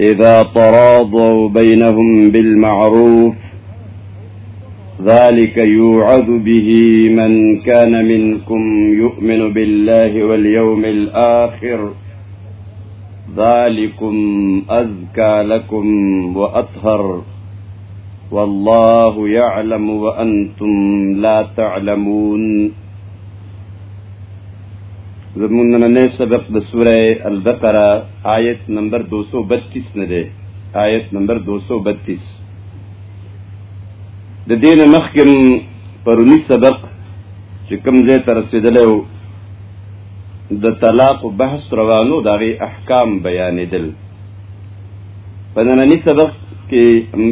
إذا تراضوا بينهم بالمعروف ذلك يوعظ به من كان منكم يؤمن بالله واليوم الآخر ذلكم أزكى لكم وأطهر والله يعلم وأنتم لا تعلمون زمون نننې سبق د سوره البقره آیت نمبر 232 نه دی آیت نمبر 232 د دین مخکم پرونی سبق چې کوم ځای تر رسیدلو د طلاق بحث روانو دغه احکام بیانېدل په نننی سبق کې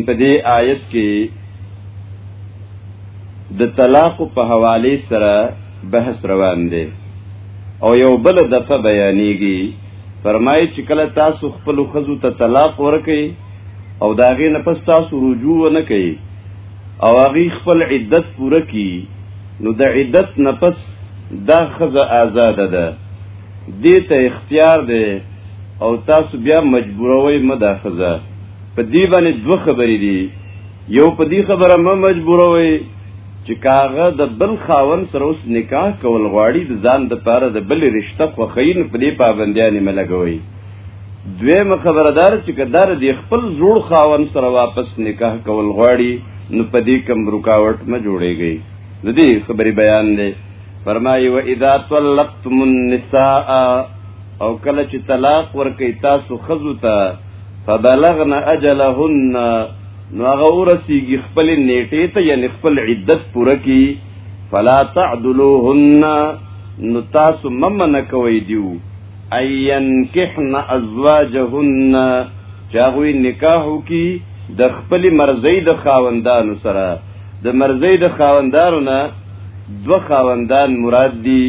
په دې آیت کې د طلاق په حواله سره بحث روان دی او یو بل دفعه بیانېږي فرمایي چې کله تاسو خپل خزو ته طلاق ورکړي او دا غي نه پس تاسو رجوع نه کوي او هغه خپل عدت پوره کړي نو د عدت نه پس دا خزه آزاد ده دې ته اختیار ده او تاسو بیا مجبوروي مده خزه په دې باندې دوه خبرې دي یو په دې خبره مې مجبوروي چې کاغه د بل خاون سره اوس نکاح کول غواړي د ځان د پاره د بل رشتہ خوخین په دې پابندیانه ملګوي دویمه خبردار چې کدار دی خپل جوړ خاون سره واپس نکاح کول غواړي نو په دې کم رکاوټ ما جوړيږي د دې خبري بیان دی فرمایي و اذا طلقتم النساء او کله چې طلاق ورکې تاسو خزو ته فبلغن اجلهن نو هغه ورسیږي خپل نیټه ته یعنی خپل عدت پوره کی فلا تعدلوهن نو تاسو ممن کوي دیو اين کحن ازواجهن چاغوی نکاحو کی د خپل مرزي د خاوندانو سره د مرزي د خاوندانو نه دو خاوندان مراد دي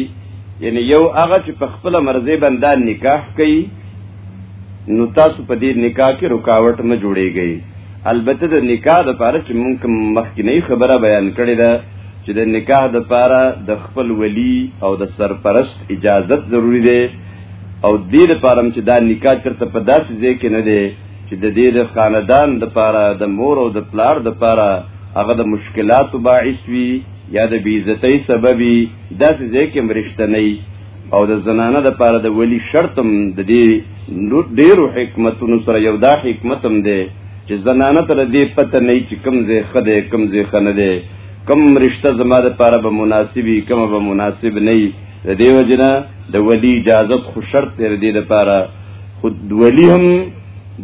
یعنی یو هغه چې په خپل مرزي باندې نکاح کوي نو تاسو په دې نکاح کې رکاوټ نه جوړیږئ البته د نکاح د پاره چې مونږ مخکینه خبره بیان کړې ده چې د نکاح د پاره د خپل ولی او د سرپرست اجازت ضروری ده او دې لپاره چې دا نکاح چرته په داسې ځای کې نه دی چې د دې د خاندان د پاره د مور او د پلار د پاره هغه د مشکلاتو باعث وي یا د بیزتۍ سببي داسې ځای کې مرشته نه او د زنانه د پاره د ولی شرطم د دې ډیرو حکمتونو سره یو دا حکمتم دی چې زنانه تر دې پته نه چې کم زه خده کم زه خنه دی کم رشتہ زما د پاره به مناسبي کم به مناسب نه وي د دې وجنه د ولی اجازه خو شرط تر دې د پاره خود ولی هم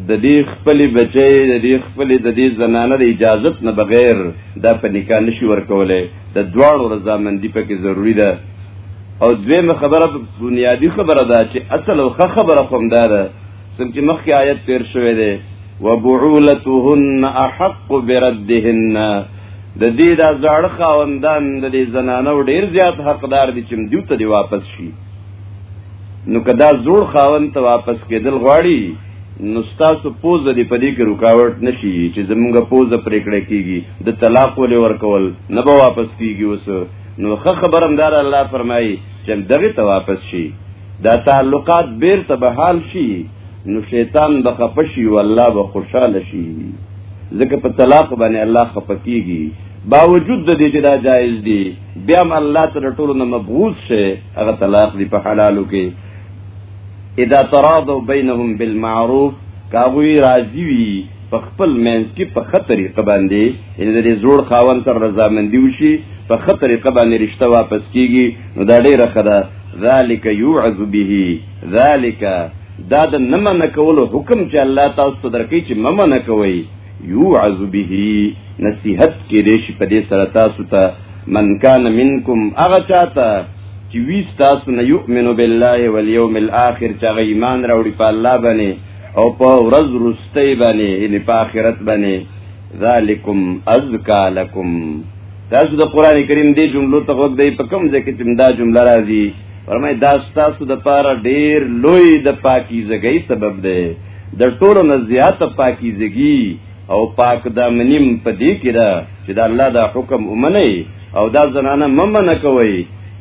د دې خپل بچي د دې خپل د دې زنانه د اجازت نه بغیر دا په نکاح نشي ورکولای د دواړو رضامندي پکې ضروری ده او دویمه خبره بنیادی خبره ده چې اصل او خه خبره کوم ده څنګه چې مخکې آیت تیر شوی دی وبعولتهن احق بردهن د دې دا زړه خاوندان د دې زنانو ډیر زیات حقدار دي چې دیو ته دی واپس شي نو کدا زوړ خاوند ته واپس کېدل غواړي نو تاسو پوز دې په دې کې رکاوټ نشي چې زمونږه پوز پرې کړې کیږي د طلاق ولې ورکول نه به واپس کیږي اوس نو خه خبرم دار الله فرمایي چې دغه ته واپس شي دا تعلقات بیرته به حال شي نو شیطان به خپه شي او الله به خوشاله شي ځکه په طلاق باندې الله خپه کیږي باوجود د دې چې دا جایز دي بیا هم الله تر ټولو نه مبغوض شي هغه طلاق دی په حلالو کې اذا تراضوا بينهم بالمعروف کاوی راضی وی په خپل منځ کې په ښه طریقه باندې یعنې د دې زوړ خاوند سره رضامندي وشي په ښه طریقه باندې رشته واپس کیږي نو دا ډېره ښه ده ذالک یوعظ به ذالک دا د نه منع کولو حکم چې الله تاسو ته درکوي چې مه منع کوئ یوعظ به نصیحت کېدی شي په دې سره تاسو ته من کان منکم هغه چاته چې وي ستاسو نه یؤمنو بالله والیوم الاخر چې هغه ایمان راوړي په الله باندې او په ورځ رستۍ باندې یعنی په آخرت باندې ذالکم ازکا لکم تاسو د قران کریم دې جملو ته وګ دی په کوم ځای کې چې دا جمله راځي فرمای دا تاسو د پاره ډیر لوی د پاکیزګۍ سبب دی د ټولو نه زیاته پاکیزګي او پاک دامنیم په دې کې ده چې د الله دا حکم ومني او دا زنانه ممنه کوي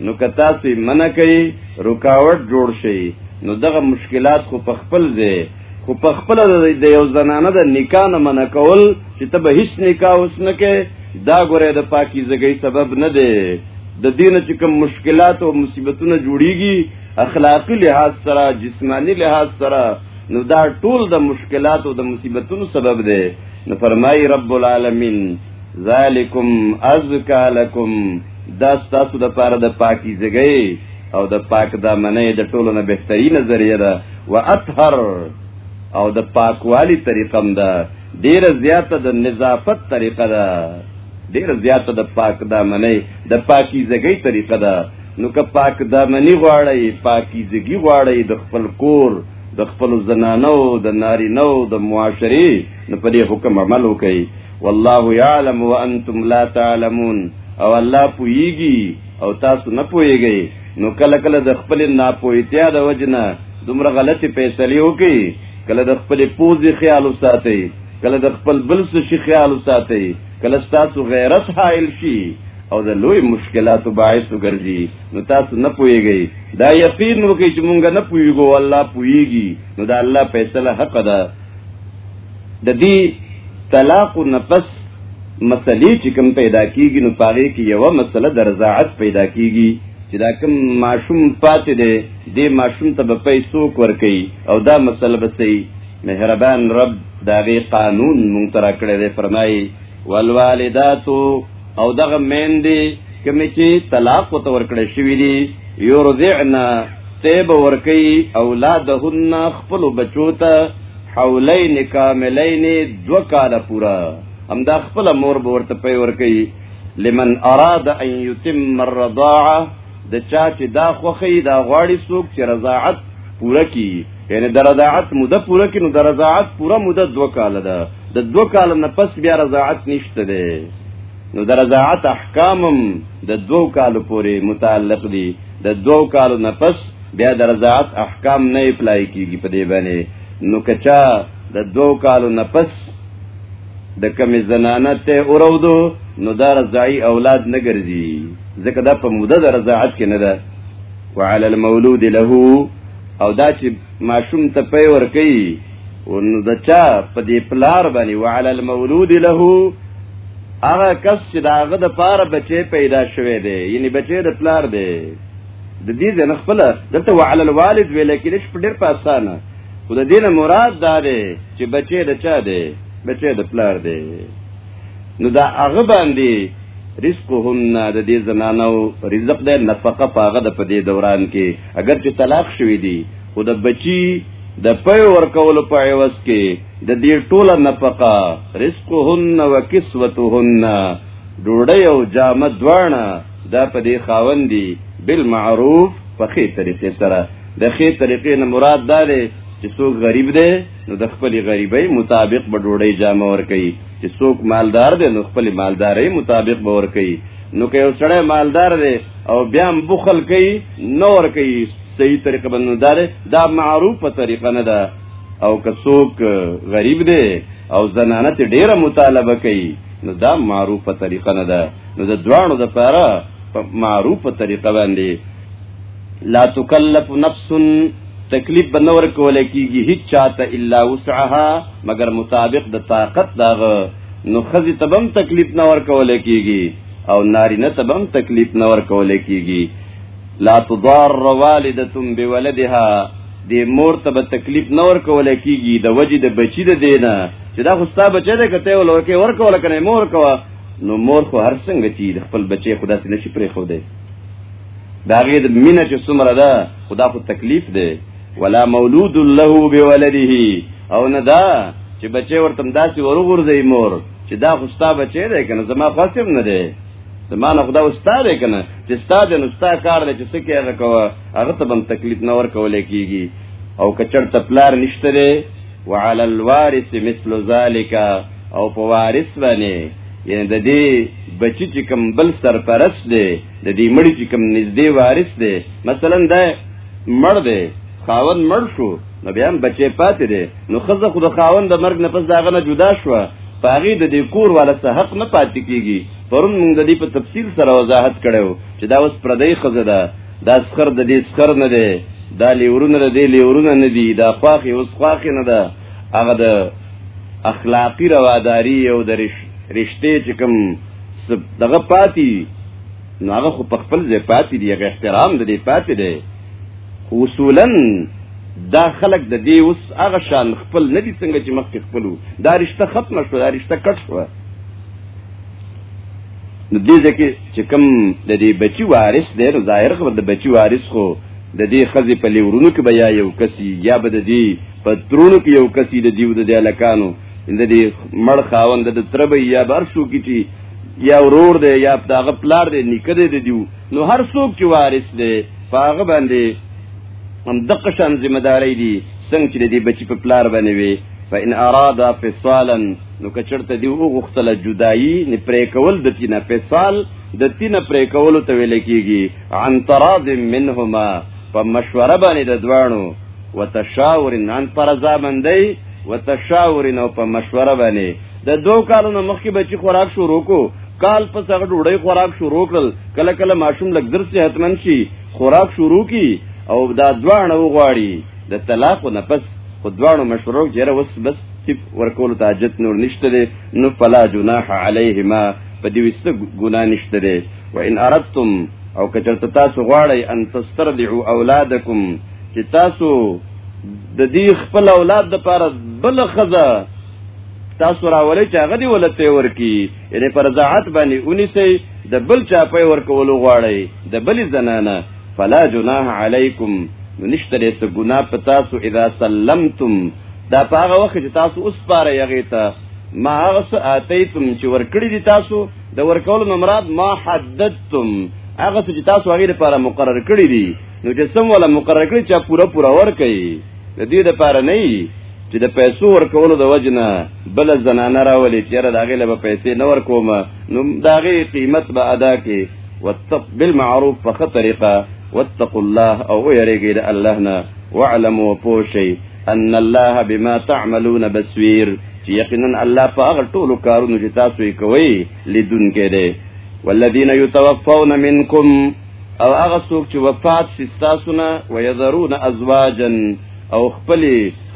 نو که تاسو منه کوي رکاوټ جوړ شي نو دغه مشکلات خو په خپل ځای خو په خپل د یو زنانه د نکاح نه منه کول چې ته به هیڅ نکاح اوس نه کې دا ګوره د پاکي زګي سبب نه دی د دین چې کوم مشکلات او مصیبتونه جوړیږي اخلاقی لحاظ سره جسمانی لحاظ سره نو دا ټول د مشکلات او د مصیبتونو سبب دی نو فرمای رب العالمین ذالکم ازکا لکم دا ستاسو د پاره د پاکی زګی او د پاک د منې د ټولو نه بهتري نظریه ده واطهر او د پاکوالی طریقه هم ده ډیر زیاته د نظافت طریقه ده ډیر زیاته د پاک د منې د پاکی زګی طریقه ده نو که پاک دامنی غواړی پاکیزګي غواړی د خپل کور د خپل زنانو د نارینو د معاشري نو په دې حکم عمل وکړي والله يعلم وانتم لا تعلمون او الله پويږي او تاسو نه پويږئ نو کله کله د خپل ناپوهتیا د وجنه دومره غلطي فیصله وکړي کله د خپل پوزي خیال وساتي کله د خپل بل څه خیال وساتي کله ستاسو غیرت حائل شي او د لوی مشکلاتو باعث وګرځي نو تاسو نه پويږئ دا یقین وکړئ چې مونږ نه پويګو الله پويږي نو دا الله فیصله حق ده د دې طلاق نفس مسلې چې کوم پیدا کیږي نو پاره کې یو مسله د رضاعت پیدا کیږي چې دا کوم ماشوم پاتې دی دې ماشوم ته به پیسو ورکړي او دا مسله به صحیح مهربان رب دا غي قانون مونږ تر کړه دی فرمایي والوالدات او دغه مین دی کمی چې طلاق وته ورکړې شوې دي یرضعنا تیب ورکی اولادهن خپل بچو ته حولین کاملین دو کال پورا هم دا خپل مور به ورته پی ورکی لمن اراد ان یتم الرضاعه د چا چې دا خوخی دا غواړي څوک چې رضاعت پوره کی یعنی د رضاعت موده پوره کړي نو د رضاعت پوره موده دوه کاله ده د دوه کاله نه پس بیا رضاعت نشته دی نو د رضاعت احکامم د دوه کالو پورې متعلق دي د دوه کالو نه پس بیا د رضاعت احکام نه اپلای کیږي په دې باندې نو کچا د دوه کالو نه پس د کمی زنانه ته اورودو نو دا رضاعي اولاد نه ګرځي ځکه دا په موده د رضاعت کې نه ده وعلى المولود له او دا چې ماشوم ته پي ور کوي نو د چا په دې پلار باندې وعلى المولود له هغه کس چې داغه د پاره بچي پیدا شوی دی یعنی بچي د پلار دی د دې ځنه خپل دته وعلى الوالد ویل کې لږ په ډېر په اسانه خو د دینه مراد دا دی چې بچي د چا دی بچي د پلار دی نو دا هغه باندې رزقهن د دې زنانو رزق د نفقه پاغه د په دې دوران کې اگر چې طلاق شوی دی خو د بچی د پي ورکولو په عوض کې د دې ټوله نفقه رزقهن وکسوتهن ډوډۍ او جامه دواړه دا په دې خاوند دي بالمعروف په خې طریقې سره د خې طریقې نه مراد دا دی چې څوک غریب دی نو د خپل غریبۍ مطابق به ډوډۍ جامه ورکړي چې څوک مالدار دی نو خپل مالدارۍ مطابق به ورکړي نو که یو سړی مالدار دی او بیا هم بخل کوي نور کوي صحیح طریقه باندې دار دا معروفه طریقه نه ده او که څوک غریب دی او زنانه ته ډیره مطالبه کوي نو دا معروفه طریقه نه ده نو د دواړو د پاره په معروفه طریقه باندې لا تکلف نفس تکلیف بنور کول کیږي هیڅ چاته الا وسعها مگر مطابق د طاقت داغه نو خزي تبم تکلیف نور کول کیږي او نارینه ته هم تکلیف نه ورکول کیږي لا تضار والدتم بولدها د مور ته به تکلیف نه ورکول کیږي د وجې د بچی د دینه چې دا خو ستا بچی دی کته ولورکه ورکول کنه مور کوه نو مور خو هر څنګه چې د خپل بچی خدا سي نشي پرې خو دی دا غي د مینه چې څومره ده خدا خو تکلیف دی ولا مولود له بولده او نه دا چې بچی ورته داسې ورغورځي مور چې دا خو ستا بچی دی کنه زما خاصم نه دی زما نه خدا وستا دی کنه چې ستا د نو ستا کار دی چې څه کې هغه کوه هغه ته بم تکلیف نه ور کولای کیږي او کچر تپلار نشته دی وعلى الوارث مثل ذلك او په وارث باندې یعنی د دې بچی چې کوم بل سرپرست دی د دې مړي چې کوم نږدې وارث دی مثلا دا مړ دی خاوند مړ شو نو بیا هم بچی پاتې دی نو ښځه خو د خاوند د مرګ نه پس د هغه نه جدا شوه په هغې د دې کور والا څه حق نه پاتې کېږي پرون موږ د دې په تفصیل سره وضاحت کړی و چې دا اوس پردۍ ښځه ده دا سخر د دې سخر نه دی دا لیورونه د دې لیورونه نه دي دا خواښې اوس خواښې نه ده هغه د اخلاقی رواداری او د رشته چې کوم دغه پاتې نو هغه خو په خپل ځای پاتې دی هغه احترام د دې پاتې دی اصولا دا خلک د دې اوس هغه شان خپل نه دي څنګه چې مخکې خپلو دا رشته ختمه شوه دا رشته کټ شوه نو دې ځکه چې کوم د دې بچي وارث دی نو ظاهر خبر د بچي وارث خو د دې خزې په لیورونو کې بیا یو کسي یا به د دې په ترونو کې یو کسي د دیو د دې الکانو د دې مړ خاوند د تربې یا برسو کې چې یا ورور دی یا داغه پلار دی نیکه دی دیو نو هر څوک چې وارث دی په هغه باندې هم دغه شان ذمہ داري دي څنګه چې د بچی په پلار باندې وي فإن أراد فصالا نو کچرته دی او غختله جدائی نه پرې کول د تینه فصال د تینه پرې کول ته ویل کیږي عن تراض منهما په مشوره باندې د دوانو وتشاور عن ترضا باندې وتشاور نو په مشوره باندې د دوه کالو نه مخکې بچی خوراک شروع کو کال په څغه ډوډۍ خوراک شروع کړل کله کله ماشوم لږ در صحتمن شي خوراک شروع کی او دا دواړه وغواړي د طلاق نه پس خو دواړو مشورو جره وس بس تیپ ورکول ته حاجت نور نشته دی نو فلا جناح علیهما په دې وسته ګنا نشته دی وان اردتم او کچرته تاسو غواړئ ان تسترضعوا اولادکم چې تاسو د دې خپل اولاد لپاره بل خزه تاسو راولې چې هغه دی ولته ورکی یعنی پر ذات باندې اونې سي د بل چا په ورکول غواړي د بل زنانه فلا جناح علیکم نشته دې څه ګنا په تاسو اذا سلمتم دا په هغه وخت چې تاسو اوس پاره یغی ته ما هغه څه اتیتم چې ورکړی دي تاسو د ورکول مراد ما حددتم هغه څه چې تاسو هغه لپاره مقرر کړی دي نو چې سم ولا مقرر کړی چې پورا پورا ورکړي د دې لپاره نه چې د پیسو ورکولو د وجنه بل زنانه راولي چې را داغه له پیسې نه ورکوم نو داغه قیمت به ادا کې وتق بالمعروف فخ طریقه واتقوا الله او یریږي د الله نه واعلموا پوشي ان الله بما تعملون بصير چې یقینا الله په هغه ټولو کارونو چې تاسو یې کوي لیدونکي دی والذین یتوفون منکم او هغه څوک چې وفات شي تاسو نه ويذرون ازواجا او خپل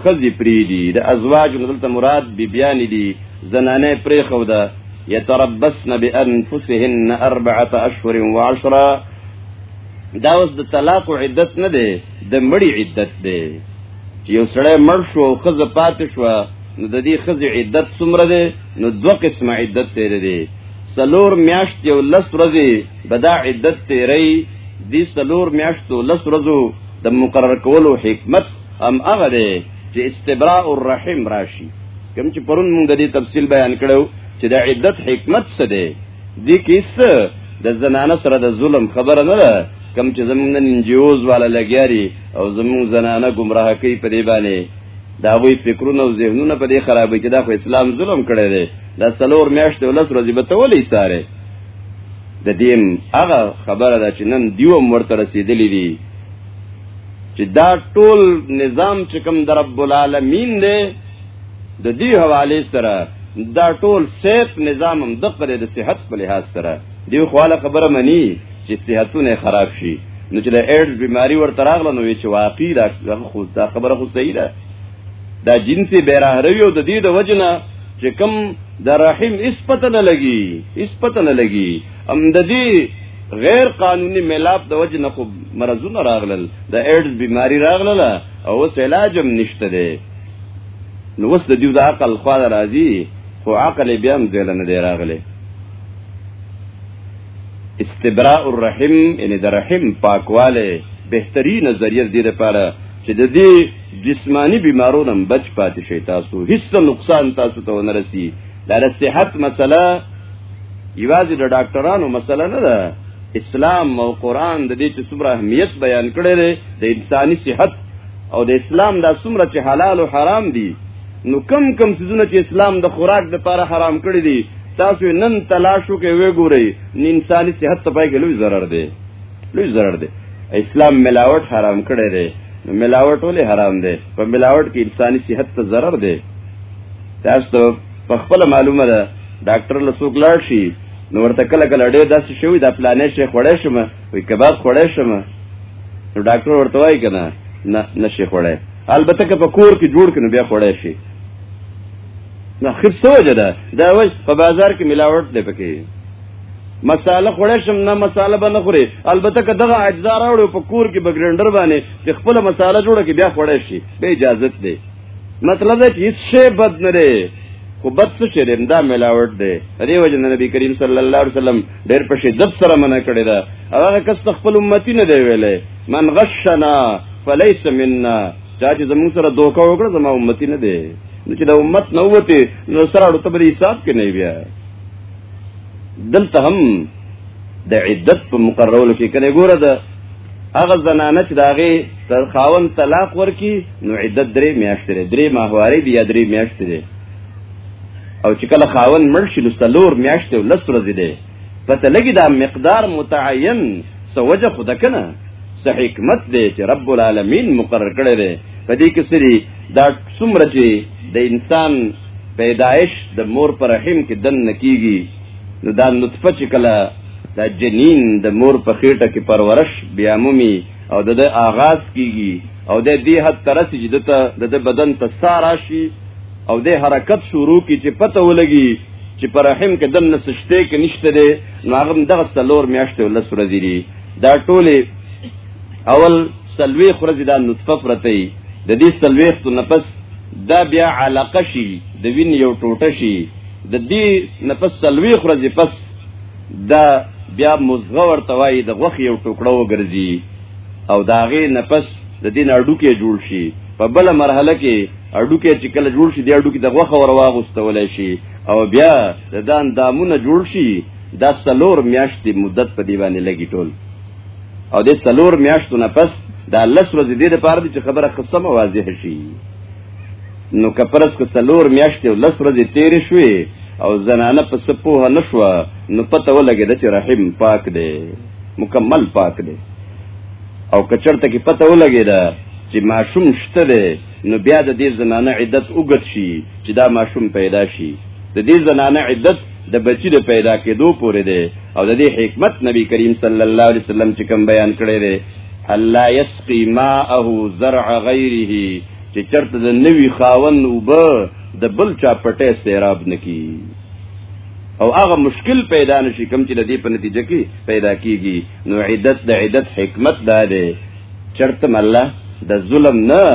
خزي پریدي د ازواج دلته مراد بیبیان دي زنانه پرې خو ده يتربصن بانفسهن اربعه اشهر وعشرا دا اوس د طلاق عدت نه ده د مړی عدت ده چې یو سړی مړ شو او خزه پاتې شو نو د دې خزه عدت څومره ده نو دوه قسمه عدت تیر دي سلور میاشت یو لس ورځې بدا عدت تیری دی سلور میاشتو لس ورځو د مقرر کولو حکمت هم هغه دی چې استبراء الرحم راشي کوم چې پرون موږ د دې تفصیل بیان کړو چې د عدت حکمت څه دی دې کې څه د زنانه سره د ظلم خبره نه ده کم چې زمونږ نن انجیوز والا لګیاري او زمونږ زنانه گمراه کوي په دې باندې دا وی فکرونه او ذهنونه په دې خرابې چې دا خو اسلام ظلم کړی دی دا څلور میاشتې ولس ورځې به ته ولې ساره د دیم هغه خبره ده چې نن دیو مرته رسیدلې دي چې دا ټول نظام چې کوم د رب العالمین دی د دې حواله سره دا ټول سیف نظام هم د قره د صحت په لحاظ سره دیو خواله خبره مني چې صحتونه خراب شي نو چې د ایډز بیماری ورته راغله نو چې واقعي دا خو دا خبره خو صحیح ده دا جنس بیرهروی او د دې د وجنه چې کم د رحم اس پته نه لګي اس پته نه لګي ام د دې غیر قانوني ملاپ د وجه نه خو مرزونه راغلل د ایډز بیماری راغلل او اوس علاج هم نشته دی نو اوس د دیو د عقل خو راځي خو عقل بیا هم ځل نه دی راغلی استبراء الرحم یعنی د رحم پاکواله بهترین ذریعہ دی لپاره چې د دې جسمانی بیمارو نم بچ پاتې شي تاسو هیڅ نقصان تاسو ته ونه رسی دا د صحت مسله یوازې د ډاکټرانو مسله نه ده اسلام او قران د دې چې څومره اهمیت بیان کړی دی د انساني صحت او د اسلام دا څومره چې حلال او حرام دي نو کم کم سيزونه چې اسلام د خوراک د لپاره حرام کړی دي تاسو نن تلاشو کې وګورئ انساني صحت ته پای کې لوی ضرر دی لوی ضرر دی اسلام ملاوت حرام کړی دی نو ملاوت ولې حرام دی په ملاوت کې انساني صحت ته ضرر دی تاسو ته په خپل معلومه ده ډاکټر له څوک لاړ شي نو ورته کله کله ډېر داسې شوی دا پلانې شي خوړې شم وي کباب خوړې شم نو ډاکټر ورته وایي کنه نه نشي خوړې البته که په کور کې جوړ کنه بیا خوړې شي نو اخر څه وجه ده دا وجه په بازار کې ملاوټ دی پکې مساله خوړې شم نه مساله به نه خوري البته که دغه اجزا راوړو په کور کې بګرندر باندې چې خپل مساله جوړه کې بیا خوړې شي به اجازه دی مطلب دا چې هیڅ شی بد نه دی خو بد څه شی دی دا ملاوټ دی دې وجه نبی کریم صلی الله علیه وسلم ډېر په شدت سره منع کړی دا هغه کس خپل امتی نه دی ویلې من غشنا فلیس منا چا چې زموږ سره دوکه وکړه زما امتی نه دی نو چې د امت نه وته نو سره اړو تبري حساب کې نه بیا دلته هم د عدت په مقررولو کې کنه ګوره ده هغه زنانه چې داغه تر خاون طلاق ورکی نو عدت درې میاشتې لري درې ماهواري دی یا درې میاشتې لري او چې کله خاون مړ شي نو څلور میاشتې او لس ورځې دی پته لګي دا مقدار متعین سوجه خود کنه څه حکمت دی چې رب العالمین مقرر کړی دی په دې کې سری دا څومره چې د انسان پیدایش د مور پر رحم کې دن نکیږي نو دا نطفه چې کله دا جنین د مور په خېټه کې پرورش بیا مومي او د آغاز کیږي او د دې حد ترسي چې د بدن ته سارا شي او د حرکت شروع کی چې پته ولګي چې پر رحم کې دنه سشته کې نشته دی نو هغه دغه سلور میاشتې ولس ورځي دي دا ټوله اول سلوي خرج دا نطفه پرته د دې سلوي خو نفس دا بیا علاقه شي د وین یو ټوټه شي د دې نفس سلوي خرج پس دا بیا مزغه ورته وای د غوخ یو ټوکړه وګرځي او داغه نفس د دین اډو کې جوړ شي په بل مرحله کې اډوکی چې کله جوړ شي د اډوکی د غوخه ور واغستول شي او بیا د دان دامونه جوړ شي دا سلور میاشتې مدت په دی باندې لګی ټول او د سلور میاشتو نه پس دا لس ورځې دې لپاره چې خبره خصمه واضح شي نو کپرس کو سلور میاشتې او لس ورځې تیرې شوې او زنانه په سپوه نشوه نو پته ولګې د چې رحم پاک دی مکمل پاک دی او کچرته کې پته ولګې دا چې ماشوم شته دی نو بیا د دې زنانه عدت اوږد شي چې دا ماشوم پیدا شي د دې زنانه عدت د بچی د پیدا کېدو پورې دی او د دې حکمت نبی کریم صلی الله علیه وسلم چې کوم بیان کړی دی الله یسقی ماءه زرع غیره چې چرته د نوی خاون وبه د بل چا پټه سیراب نکی او هغه مشکل پیدا نشي کوم چې د دې په نتیجه کې پیدا کیږي نو عدت د عدت حکمت دا دی چرته مله د ظلم نه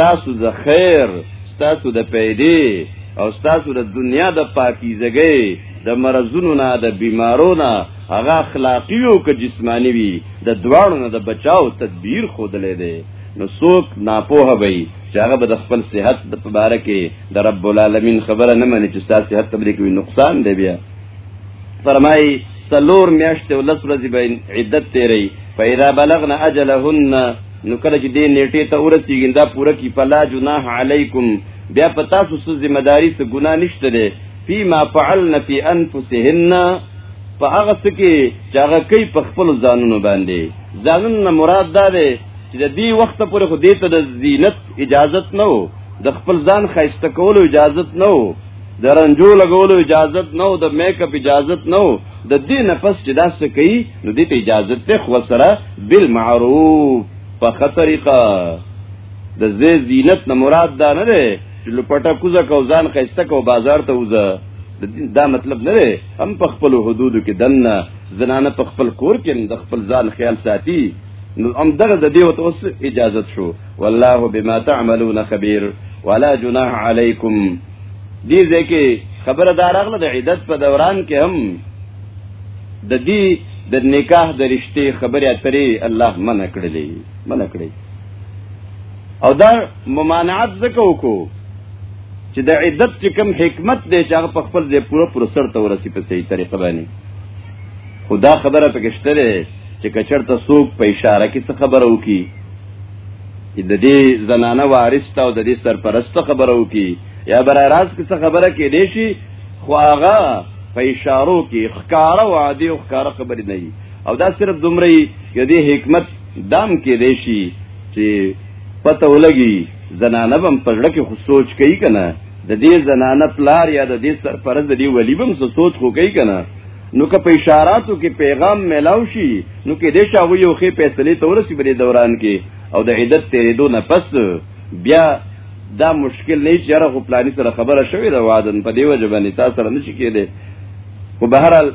تاسو د خیر تاسو د پیدې او تاسو د دنیا د پاکیزګۍ د مرزونو نه د بیمارو نه هغه اخلاقی او که جسمانی وي د دواړو نه د بچاو تدبیر خودلې دی نو څوک ناپوه وي چې هغه به د خپل صحت د مبارک د رب العالمین خبره نه مني چې ستاسو صحت تبلیغ وي نقصان دی بیا فرمایي سلور میاشتې او لس ورځې به عدت تیری فاذا بلغنا اجلهن نو کله چې دې نیټه ته ورسیږي دا پوره کی فلا جناح علیکم بیا په تاسو څه ذمہ داری څه ګناه نشته ده فيما فعلن في انفسهن په هغه څه کې چې هغه کوي په خپل ځانونو باندې ځانونه مراد ده چې د دې وخت پورې خو دې ته د زینت اجازت نه وو د خپل ځان خیسته کولو اجازت نه وو د رنجو لګولو اجازت نه او د میک اپ اجازت نه او د دې نفس چې دا څه کوي نو دې ته اجازت ته خو سره بالمعروف په خطرېقه د زی زینت نه مراد دا نه ده چې لپټه کوزه کو ځان خسته کو بازار ته وزه دا مطلب نه دی هم په خپل حدودو کې دنه زنانه په خپل کور کې د خپل ځان خیال ساتي نو هم دغه د دې وته اوس اجازه شو والله بما تعملون خبير ولا جناح عليكم دې ځکه خبره دارغله د عدت په دوران کې هم د دې د نکاح د رشتې خبرې اترې الله منع کړلې منع کړې او دا ممانعت زکه وکړو چې د عدت چې کوم حکمت دی چې هغه په خپل ځای پوره پر سر ته ورسی په صحیح طریقه باندې خدا خبره پکې شته چې کچرته سوق په اشاره کې څه خبره وکي د دې زنانه وارث ته او د دې سرپرست خبره وکي یا برای راز کې څه خبره کې دی شي خو هغه په اشارو کې ښکارا وعده او ښکارا خبر نه وي او دا صرف دومره یو دی حکمت دام کې دی شي چې پته ولګي زنانه بم پرړه کې خو سوچ کوي کنه د دې زنانه پلار یا د دې سرپرست د دې ولی بم سوچ خو کوي کنه نو که په اشاراتو کې پیغام ملاو شي نو کې د شاوی یو خې فیصله تورسي بری دوران کې او د عدت تیرېدو نه پس بیا دا مشکل نه چې هغه پلاني سره خبره شوې ده وادن په دیو جبانی تاسو سره نشي کېده خو بهرال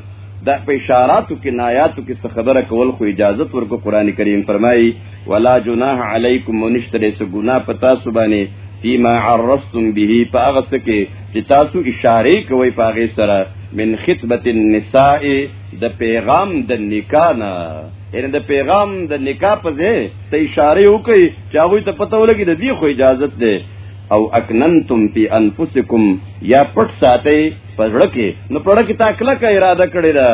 دا په اشاراتو کې نایاتو کې خبره کول خو اجازه ورکو قران کریم فرمایي ولا جناح علیکم ونشتره سو گناہ پتا سبانی فيما عرفتم به پاغه سکه چې تاسو اشاره کوي پاغه سره من خطبه النساء د پیغام د نکاح نه ان د پیغام د نکاح په ځای سې اشاره وکي چې هغه ته پته ولګي د دې خو اجازه ده او اکننتم فی انفسکم یا پټ ساتي پزړه کې نو پړه کې تا کله کا اراده کړی دا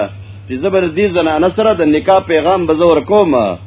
چې زبر دې زنانه سره د نکاح پیغام بزور کوم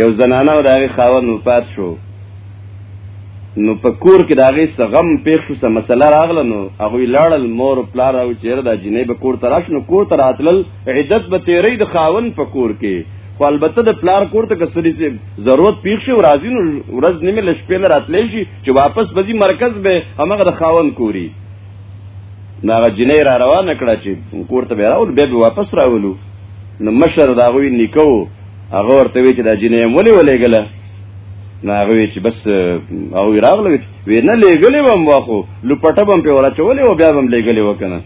یو زنانه او د هغې خاوند وفات شو نو په کور کې د هغې څه غم پېښ شو څه مسله راغله نو هغوی لاړل مور او پلار او چېره دا جینۍ به کور ته راشي نو کور ته راتلل عدت به تېرئ د خاوند په کور کې خو البته د پلار کور ته که سړي صاحب ضرورت پېښ شي او راځي نو ورځ نیمې له شپې نه راتلی شي چې واپس به ځي مرکز به همغه د خاوند کوري نو هغه جینۍ را روانه کړه چې کور ته به یې راولو بیا به واپس راولو نو مشر د هغوی نیکه هغه ورته وی چې دا جنې ولې ولېګله نو هغه وی چې بس او راغله وی نه لېګلې وم واخو لپټه بم په ولا چولې او بیا بم لېګلې وکنه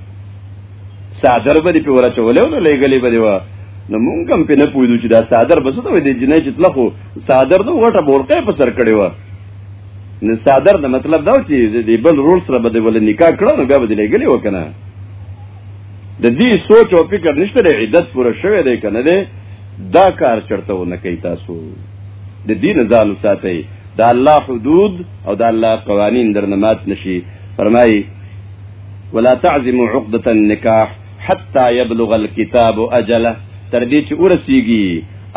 صادر به په ولا چولې او لېګلې به وا نو مونږ هم په نه پوهیدو چې دا صادر بس ته دې جنې چې تلخو صادر نو غټه بورقه په سر کړې و نو صادر د مطلب دا چې دې بل رول سره به دې ول نکاح کړو نو بیا به دې لېګلې وکنه د دې سوچ او فکر نشته د عدت پوره شوه دی کنه دی دا کار چرته ونه کوي تاسو د دین ځان ساتي د الله حدود او د الله قوانین درنه مات نشي فرمایي ولا تعزموا عقدة النکاح حتى يبلغ الكتاب اجله تر دې چې ورسیږي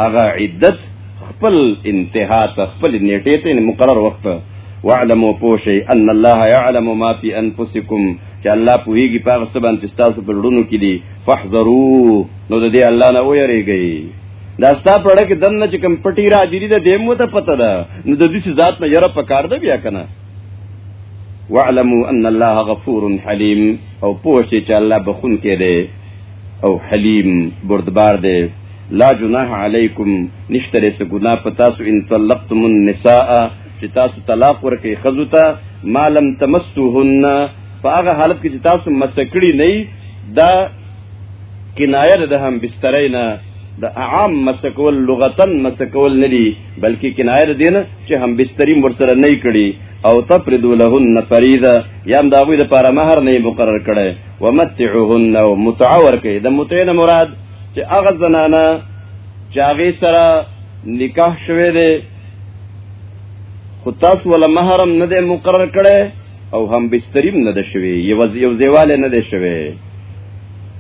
هغه عدت خپل انتها ته خپل نیټه ته مقرر وخت واعلموا پوشي ان الله يعلم ما في انفسكم چې الله پوهیږي په هغه څه باندې ستاسو په لړونو کې دي فحذرو نو د دې الله نه ویریږي دا ستا په اړه کې دنه چې کوم پټی را دي د دې مو ته پته ده نو د دې ذات نه یره په کار ده بیا کنه واعلموا ان الله غفور حلیم او پوه شئ چې الله بخون کې دی او حلیم بردبار دی لا جناح علیکم نشتره سه ګناه پتاسو ان طلقتم النساء چې تاسو طلاق ورکړي خزو ته ما لم تمسوهن په هغه حالت کې چې تاسو مسکړي نه دا کنایه ده هم بسترینا د عام مسکول لغتن مسکول نه دي بلکې کنایه دي نه چې هم بستری مرسره نه کړي او تفردو لهن فریضه یا هم داوی د پاره مہر نه مقرر کړي ومتعهن او متعور کړي د متعین مراد چې هغه زنانه چې هغه سره نکاح شوه خو تاسو ولا محرم نه دی مقرر کړي او هم بستریم نه ده شوی یو یو زیواله نه ده شوی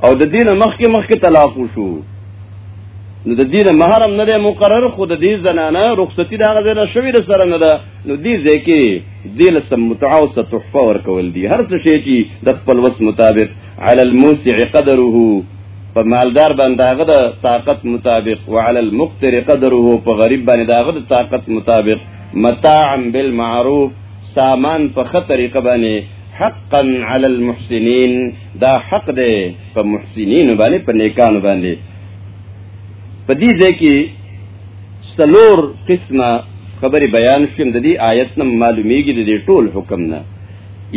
او د دینه مخکې مخکې طلاق وشو نو د دینه محرم نه ده مقرر خو د دې زنانه رخصتی دا غزنه شوی د سره نه ده نو دې ځکه دینه سم متعاوسه تحفه ورکول دي هر څه شي چې د خپل وس مطابق علی الموسع قدره په مالدار باندې هغه د طاقت مطابق وعلى المقتر قدره په غریب باندې داغه د طاقت مطابق متاعا بالمعروف سامان په خطرې قبانه حقا على المحسنين دا حق دی په محسنین باندې په نیکانو باندې په دې ځای کې سلور قسمه خبرې بیان شوم د دې آیت نه معلومیږي د دې ټول حکم نه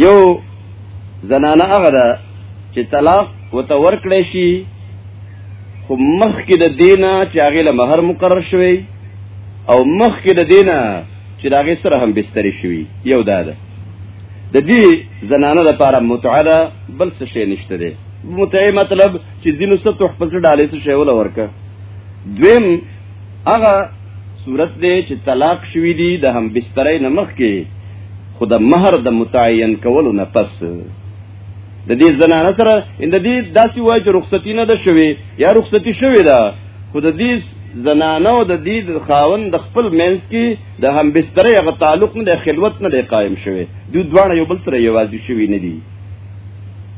یو زنانه هغه ده چې طلاق وته ورکړې شي خو مخ کې د دینه چې هغه له مہر مقرر شوی او مخ کې د دینه چې دا غي سره هم بستر شوی یو دا ده د دې زنانه لپاره متعه ده بل څه شي نشته ده متعه مطلب چې دینو څه تحفظ ډالې څه شی ولا ورکه دویم هغه صورت دی چې طلاق شوی دی د هم بسترې نمخ کې خو د مہر د متعین کولو نه پس د دې زنانه سره ان د دې داسې وای چې رخصتی نه ده شوې یا رخصتی شوې ده خو د دې زنانه او د دې خاون د خپل مینس کې د هم بسترې غ تعلق نه د خلوت نه قائم شوی دوی دواړه یو بل سره یوازې شوی نه دي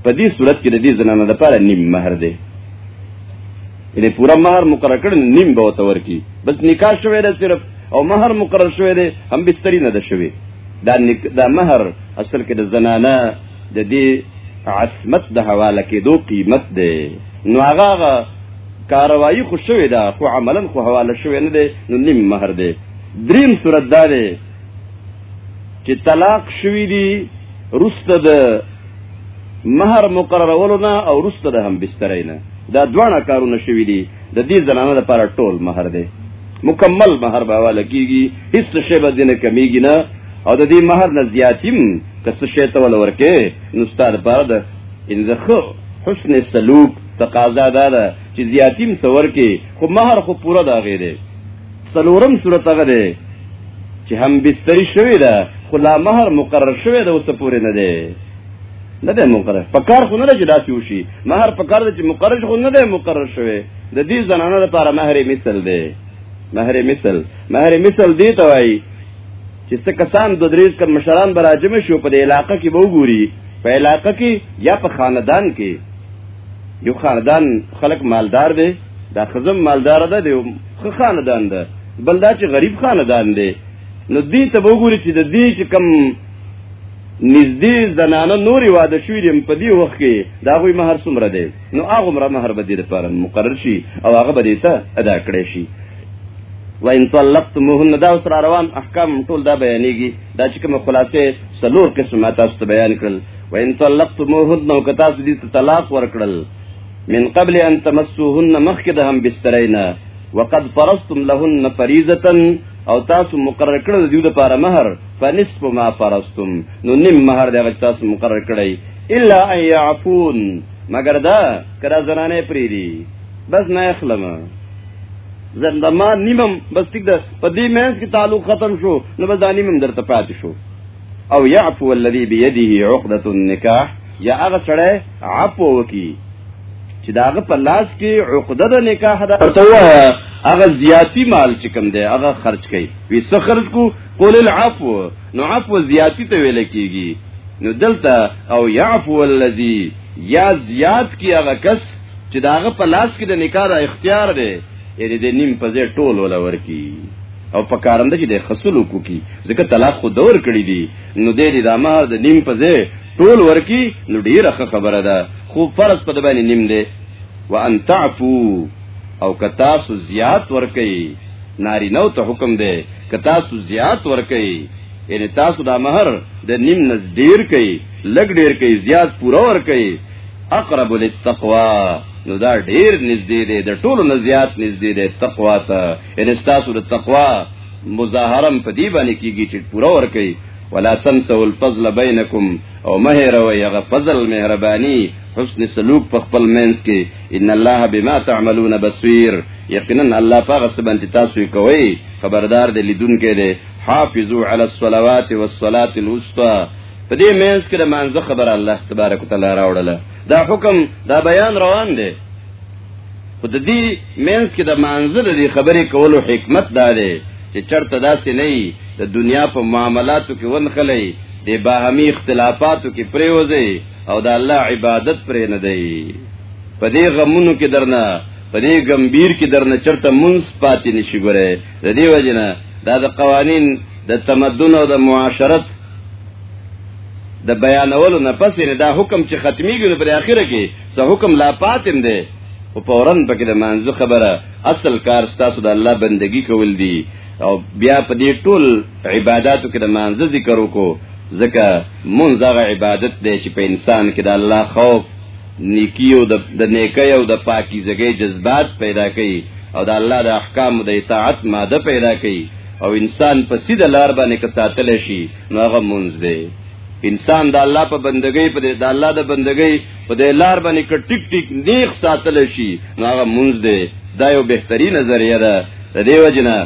په دې صورت کې د دې زنانه لپاره نیم مہر دی یعنی پورا مہر مقرر کړ نیم به وته ورکی بس نکاح شوی دی صرف او مہر مقرر شوی دی هم بستری نه ده شوی دا نک... دا مہر اصل کې د زنانه د دې عصمت د حواله کې دو قیمت دی نو هغه کاروایی خو شوی دا خو عملا خو حواله شوی نه دی نو نیم مہر دی دریم صورت دا دی چې طلاق شوی دی رسته د مہر مقررولو نه او رسته د هم بسترې نه دا دواړه کارونه شوی دی د دې زنانه لپاره ټول مہر دی مکمل مہر به والا کیږي هیڅ شی به دینه کمیږي نه او د دې مہر نه زیاتیم که څه شی ته ول ورکه نو ستاره پر د ان د خو حسن سلوک تقاضا ده چې زیاتیم سور کې خو مہر خو پورا دا غیره څلورم صورت هغه دی چې هم بستری شوی ده خو لا مهر مقرر شوی ده اوس پورې نه دی نه دی مقرر په کار خو نه ده چې داسې وشي مهر په کار ده چې مقرر خو نه دی مقرر شوی د دې زنانه لپاره مهر مثل دی مهر مثل مهر مثل دی ته وایي چې څه کسان د دریز کم مشران براجم شو په علاقه کې به وګوري په علاقه کې یا په خاندان کې یو خاندان خلک مالدار دی دا خزم مالدار ده دی خو خاندان ده بل دا چې غریب خاندان دی نو دې ته وګوري چې د دې چې کم نږدې زنانه نورې واده شوې دي په دې وخت کې دا غوي مہر څومره دی نو هغه مره مہر به دې لپاره مقرر شي او هغه به دې ته ادا کړی شي وان طلقتموهن دا سره روان احکام ټول دا بیانېږي دا چې کوم خلاصې سلور قسمه تاسو ته بیان کړل وان طلقتموهن نو که تاسو دې طلاق ورکړل من قبل ان تمسوهن مخکې د هم بسترینا وقد فرضتم لهن فريضه او تاسو مقرر کړل دیو د پاره مہر فنصف ما فرضتم نو نیم مہر دغه تاسو مقرر کړی الا ان يعفون مگر دا کرا زنانه پری دی بس نه اخلم زنده ما نیمم بس ټیک ده په دې مینس کې تعلق ختم شو نو بس دا نیمم درته پاتې شو او يعفو الذي بيده عقده النکاح یا هغه سړی عفو وکي چې داغه په لاس کې عقده د نکاح ده ورته وایه هغه زیاتی مال چې کوم دی هغه خرج کړي وی څه خرج کو قول العفو نو عفو زیاتی ته ویل کیږي نو دلته او يعفو الذي یا زیات کی هغه کس چې داغه په لاس کې د نکاح اختیار دی یعنی د نیم په ځای ټول ولور کی او په کارنده چې د خصل وکړو کی ځکه طلاق خو دور کړی دی نو دې دې دامه د نیم په ځای ټول ورکی نو ډیره خبره ده خو فرض په باندې نیم دی وان تعفو او کتا سو زیات ورکی ناری نو ته حکم دی کتا سو زیات ورکی یعنی تاسو دا مہر د نیم نز ډیر کوي لګ ډیر کوي زیات پورا ور کوي اقرب للتقوا نو دا ډیر نږدې دی د ټولو نه زیات نږدې دی تقوا ته ان استاسو د تقوا مظاهرم په دی باندې کیږي چې پوره ور کوي ولا تنسوا الفضل بينكم او مهر او یغه فضل مهرباني حسن سلوک په خپل منځ کې ان الله بما تعملون بصير یقینا الله پاک سبحانه تاسو کوي خبردار دې لیدونکو دې حافظوا على الصلوات والصلاه الوسطى په دې مینس کې د مانزه خبره الله تبارک وتعالى راوړله دا حکم دا بیان روان دی خو د دې مینس کې د مانزل دې خبرې کولو حکمت دا دی چې چرته داسې نه وي د دنیا په معاملاتو کې ونخلې د باهمي اختلافاتو کې پریوځي او د الله عبادت پرې نه دی په دې غمونو کې درنه په دې ګمبیر کې درنه چرته منځ پاتې نشي ګره د دې وجنه دا د قوانین د تمدن او د معاشرت د بیانولو نه پس نه دا حکم چې ختميږي نو په اخره کې څه حکم لا پاتم دی او پورن پکې د مانزه خبره اصل کار ستاسو د الله بندگی کول دي او بیا په دې ټول عبادتو کې د مانزه ذکر وکړو ځکه مونږ هغه عبادت دی چې په انسان کې د الله خوف نیکی او د نیکی او د پاکی زګی جذبات پیدا کوي او د الله د احکام د اطاعت ماده پیدا کوي او انسان په سیده لار باندې که ساتل شي نو هغه مونږ دی انسان د الله په بندګۍ په د الله د بندګۍ په دې لار باندې ک ټیک ټیک نیخ ساتل شي نو هغه مونږ دی دا یو بهتري نظریه ده د دې وجنه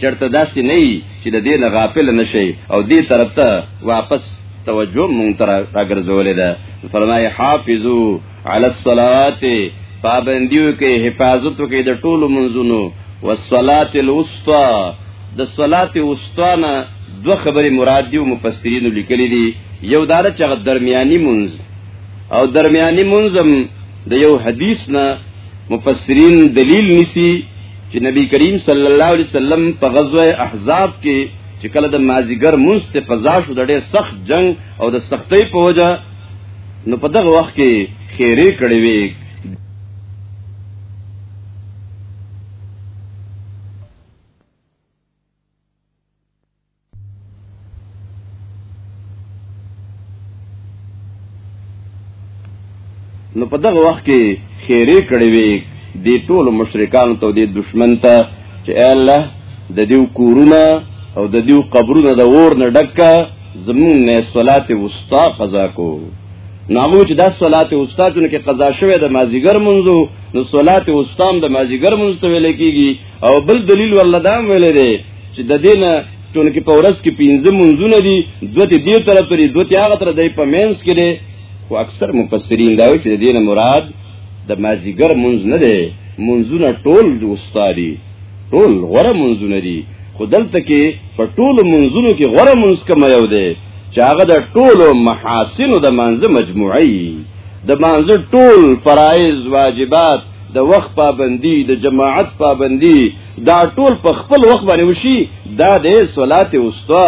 چرته داسې نه وي چې د دې نه غافل نشي او دې طرف ته واپس توجه مونږ تر راګرځولې ده فرمایي حافظو علی الصلوات پابندیو کې حفاظت کې د ټولو منځونو والصلاه الوسطى د صلات وسطا نه دوه خبرې مراد دي او مفسرینو لیکلي دي یو دا چې هغه درمیاني منځ او درمیاني منځ هم د یو حدیث نه مفسرین دلیل نیسی چې نبی کریم صلی الله علیه وسلم په غزوه احزاب کې چې کله د مازیګر منځ ته قضا شو د ډېر سخت جنگ او د سختۍ په وجه نو په دغه وخت کې خیره کړې وي نو په دغه وخت کې خیره کړې وي د ټولو مشرکانو ته د دشمن ته چې الله د دې کورونه او د دې قبرونه د اور نه ډکه زمون نه صلات وسطا قضا کو نامو چې دا صلات وسطا چې قضا شوه د مازیګر منځو نو صلات وسطا هم د مازیګر منځ ته ویل کیږي او بل دلیل ورله دا ویل دی چې د دینه چونکه په ورځ کې پنځه منځونه دي دوه ته دی طرف لري دوه ته هغه تر دی په مینس کې دي خو اکثر مفسرین دا وایي چې د دینه مراد د مازیګر منځ نه دی منځونه ټول د استادي ټول غره منځونه دي خو دلته کې په ټول منځونو کې غره منځ کوم یو دی چې هغه د ټول محاسن د منځ مجموعي د منځ ټول فرایض واجبات د وخت پابندي د جماعت پابندي دا ټول په خپل وخت باندې وشي دا د صلات اوستا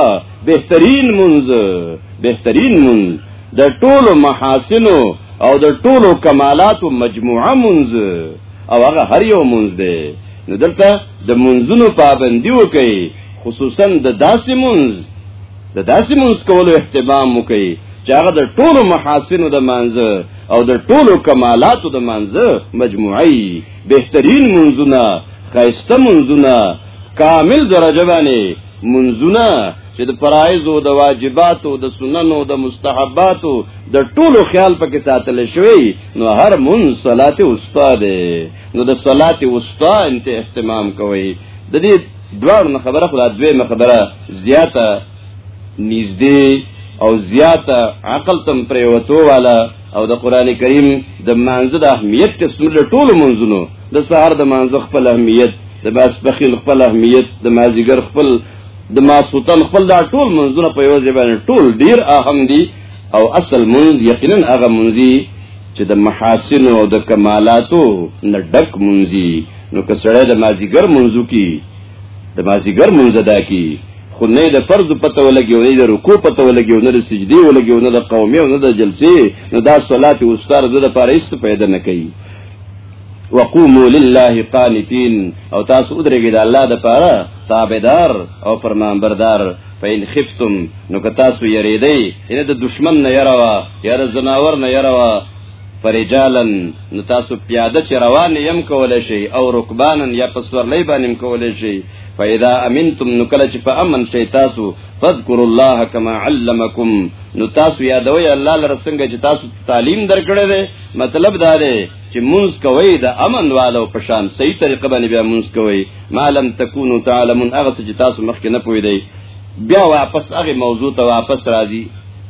بهترین منځ بهترین منځ د ټولو محاسنو او د ټولو کمالاتو مجموعه منځ او هغه هر یو منځ دی نو دلته د منځونو پابندي وکي خصوصا د داسې منځ د داسې منځ کولو اهتمام وکي چې هغه د ټولو محاسنو د منځ او د ټولو کمالاتو د مانزه مجموعي بهترین منځونه خیسته منځونه کامل درجه باندې منځونه چې د فرایض او د واجبات او د سنن او د مستحبات او د ټولو خیال پکې ساتل شوی نو هر من صلات استاد نو د صلات وسطا انت اهتمام کوي د دې دوه خبره خو د دوه خبره زیاته نږدې او زیات عقل تم پریوتو والا او د قران کریم د مانزه د اهمیت کې څومره ټولو منځونو د سهار د مانزه خپل اهمیت د باسپخیل خپل اهمیت د مازیګر خپل د ماسوتن خپل دا ټول منځونه په یو ځای باندې ټول ډیر اهم دي او اصل منځ یقینا هغه منځي چې د محاسن او د کمالاتو نه ډک منځي نو که سړی د مازیګر منځو کې د مازیګر مونږ ادا کی خو نه د فرض پته ولګي او نه د رکوع پته ولګي او نه د سجدي ولګي او نه د قومي او نه د جلسي نو دا صلات او استار د لپاره هیڅ پیدا نه کوي وقوموا لله قانتين او تاسو ودرېږئ د الله د پاره تابعدار او فرمانبردار فإن خفتم نو که تاسو یریدئ یعنی د دشمن نه یره وا یا د زناور نه یره وا فرجالن نو تاسو پیاده چې روان یم کولای شي او رکبانن یا پسورلې باندې کولای شي فاذا امنتم نو کله چې په امن شي تاسو فذكروا الله كما علمكم نو تاسو یادوي الله لره څنګه چې تاسو تعلیم درکړی دی مطلب دا دی چې مونږ کوي د امن والو په شان صحیح طریقه باندې بیا مونږ کوي ما لم تکونوا تعلمون هغه چې تاسو مخکې نه پوي دی بیا واپس هغه موضوع ته واپس راځي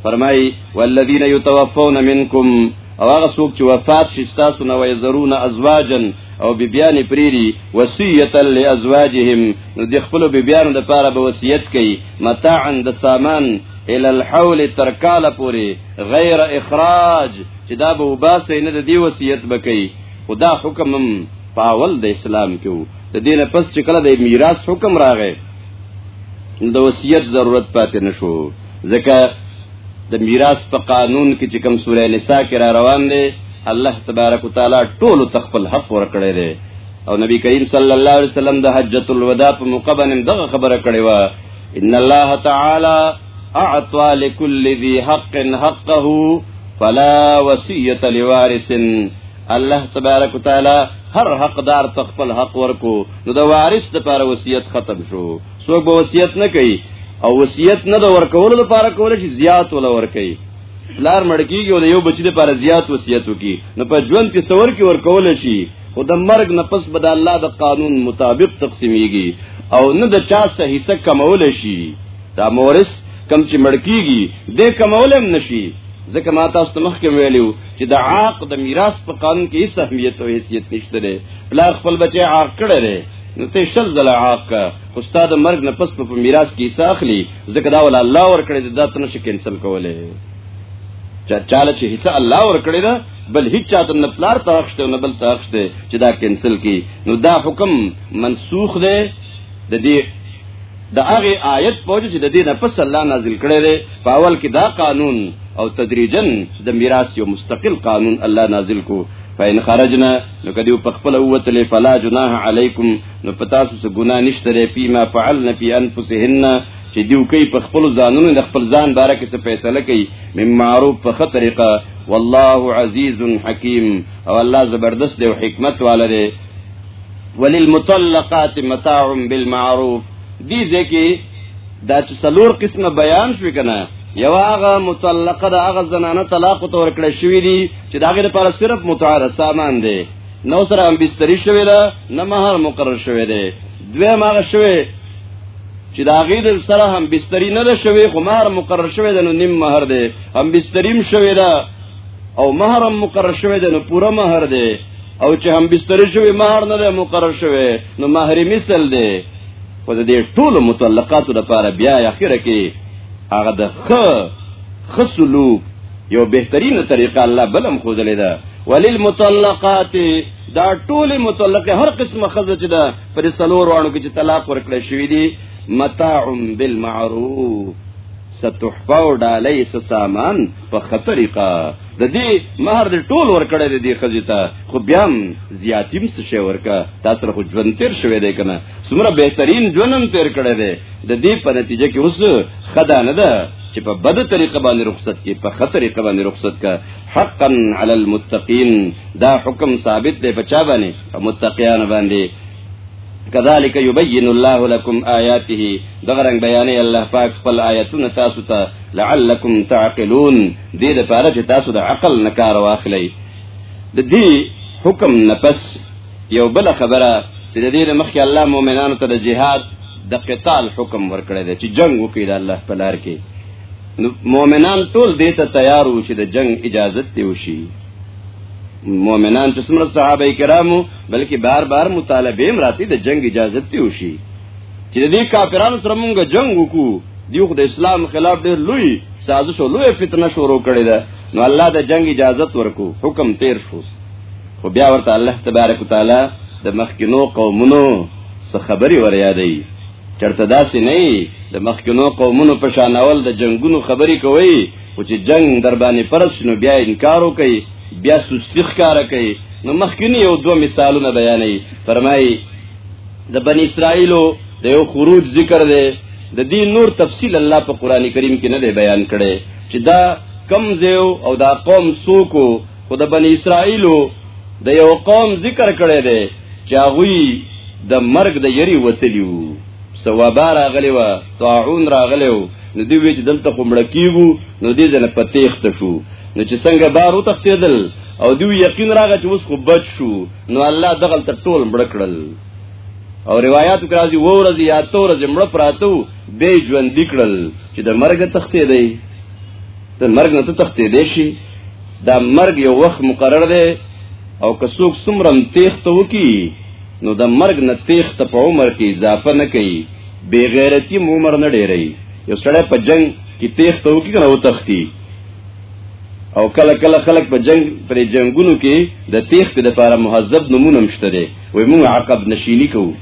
فرمای والذین یتوفون منکم او هغه څوک چې وفات شي تاسو نه وای زرون ازواجن او بیبیان پریری وصیت لازواجهم نو د خپل بیبیانو د پاره به وصیت کوي متاعا د سامان ال الحول ترکاله پوری غیر اخراج چې دا به وباسه نه د دی وصیت بکي خدا حکم پاول د اسلام کې وو د دین پس چې کله د میراث حکم راغی د وصیت ضرورت پاتې نشو ځکه د میراث په قانون کې چې کوم سوره نساء کې را روان دی الله تبارک وتعالى ټول تخپل حق ورکړی دی او نبی کریم صلی الله علیه وسلم د حجۃ الوداع په موقع باندې دغه خبره کړې و ان الله تعالی اعطى لكل ذي حق حقه فلا وصيه لوارث الله تبارک وتعالى هر حقدار تخپل حق ورکو نو د وارث لپاره وصیت ختم شو څوک به وصیت نه کوي او وصیت نه د ورکولو لپاره کول شي زیات ول ور کوي پلار مړ کیږي او یو بچی لپاره زیات وصیت وکي نو په ژوند کې څور کې ور کول شي خو د مرګ نه پس به د الله د قانون مطابق تقسیمیږي او نه د چا څه حصہ کمول شي دا مورث کم چې مړ کیږي د کمول هم نشي ځکه ما تاسو ته مخکې ویلو چې د عاق د میراث په قانون کې هیڅ اهمیت او حیثیت نشته دی پلار خپل بچی عاق کړی دی نو ته شل زل عاق کا استاد مرګ نه پس په میراث کې حصہ اخلي ځکه دا ول الله ور کړی دا تنه شي کینسل کوله چا چاله چې حصہ الله ور کړی دا بل هیڅ چاته نه پلار تاخته نه بل تاخته چې دا کینسل کی نو دا حکم منسوخ دی د دې د هغه آیت په وجه چې د دې نه پس الله نازل کړی دی په اول کې دا قانون او تدریجا د میراث یو مستقل قانون الله نازل کو فإن خرجنا نو کدی په خپل وتلې فلا جناح علیکم نو پتا سو ګنا نشته ری پی ما فعلن فی انفسهن چې دیو کوي په خپل ځانونو د خپل ځان باره کې څه فیصله کوي مم معروف په خه طریقه والله عزیز حکیم او الله زبردست دی او حکمت والا دی وللمطلقات متاع بالمعروف دي ځکه دا چې څلور قسمه بیان شوې کنه یو هغه مطلقه دا هغه زنانه طلاق ته ورکړې شوې دي چې دا غیر لپاره صرف متعارف سامان دی نو سره هم بستری شوې ده نه مہر مقرر شوې ده دوی ماغه شوې چې دا غیر سره هم بستری نه ده شوې خو مہر مقرر شوې ده نو نیم مہر ده هم بستریم شوې ده او مہر هم مقرر شوې ده نو پوره مہر ده او چې هم بستری شوې مہر نه ده مقرر شوې نو مہر مثل ده خو د دې ټولو متعلقاتو لپاره بیا اخره کې هغه د خ خسلوک یو بهترینه طریقه الله بلم خوذلې ده وللمطلقات دا ټول مطلق هر قسمه خزه چې ده پر سلور وانو کې چې طلاق ورکړې شوې دي متاع بالمعروف ستحفو ډالې سامان په خطرېقه د دې مہر د ټول ورکړې د دې خزې ته خو بیا زیاتیم څه شی ورکا تاسو له ژوند تیر شوې ده کنه څومره بهترین ژوندم تیر کړې ده د دې په نتیجه کې اوس خدا نه ده چې په بد طریقه باندې رخصت کې په خطر طریقه باندې رخصت کا حقا علی المتقین دا حکم ثابت دی په چا باندې متقیان باندې كذلك يبين الله لكم آياته دغرنګ بياني الله پاک خپل آياتونه تاسو ته لعلكم تعقلون دې لپاره چې تاسو د عقل نه کار واخلئ د دې حکم نفس یو بل خبره چې د دې مخکې الله مؤمنانو ته د جهاد د قتال حکم ورکړی دی چې جنگ وکړي د الله په لار کې مؤمنان ټول دې ته تیار وو چې د جنگ اجازه ته وشي مؤمنان چې څومره صحابه کرامو بلکې بار بار مطالبه هم راتی د جنگ اجازه تی وشي چې د دې کافرانو سره مونږ جنگ وکړو دیو خو د اسلام خلاف ډېر لوی سازش او لوی فتنه شروع کړې ده نو الله د جنگ اجازه ورکو حکم تیر شو خو بیا ورته الله تبارک وتعالى د مخکینو قومونو څه خبري ور یادې چرته داسې نه د مخکینو قومونو په شانول د جنگونو خبري کوي او چې جنگ در باندې پرس نو بیا انکار وکي بیا سستی ښکار کوي نو مخکنی یو دوه مثالونه بیانوي فرمایي د بنی اسرائیلو د یو خروج ذکر دی د دې نور تفصیل الله په قران کریم کې نه دی بیان کړي چې دا کم زیو او دا قوم سوکو خو د بنی اسرائیلو د یو قوم ذکر کړي دی چې هغه د مرګ د یری وتلیو سوابار غلی و طاعون راغلی و نو دوی وی چې دلته خو مړه کیږو نو دې ځنه په تېښته شو نو چې څنګه بار وتښتېدل او دوی یقین راغی چې اوس خو بچ شو نو الله دغلته ټول مړه کړل او روایت کې راځي وو ورځ یا تو ورځ مړه پراتو به ژوند لیکل چې د مرګ تختې دی د مرګ نه تختې دی شي دا مرګ یو وخت مقرر دی او که څوک سمرم تیخ ته وکی نو د مرګ نه تیخ ته په عمر کې اضافه نه کوي بی غیرتی مو عمر نه ډیری یو سړی په جنگ کې تیخ ته وکړي او تختی او کله کله خلک په جنگ پر جنگونو کې د تیخ په لپاره مهذب نمونه مشته دی وای موږ عقب نشینی کوو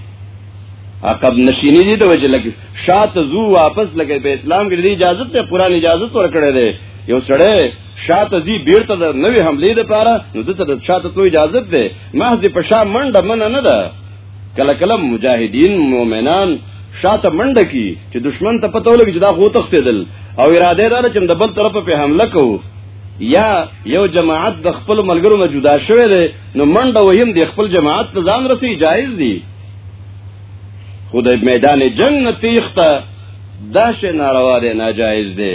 عقب نشینی دي د وجه لکه شاته زو واپس لګي په اسلام کې د اجازه ته قران اجازه ورکړي دی یو سړی شاته دی بیرته د نوې حمله لپاره نو دته د شاته تو اجازه ده محض په شا منډه من نه ده کله کله مجاهدین مؤمنان شاته منډه کی چې دشمن ته پته ولګي چې دا خو تختیدل او اراده دار چې د بل طرف په حمله کوو یا یو جماعت د خپل ملګرو نه جدا شوی دی نو منډه وهم د خپل جماعت ته ځان رسي جایز دی خو د میدان جنگ نه تیخته دا شی ناروا دی ناجایز دی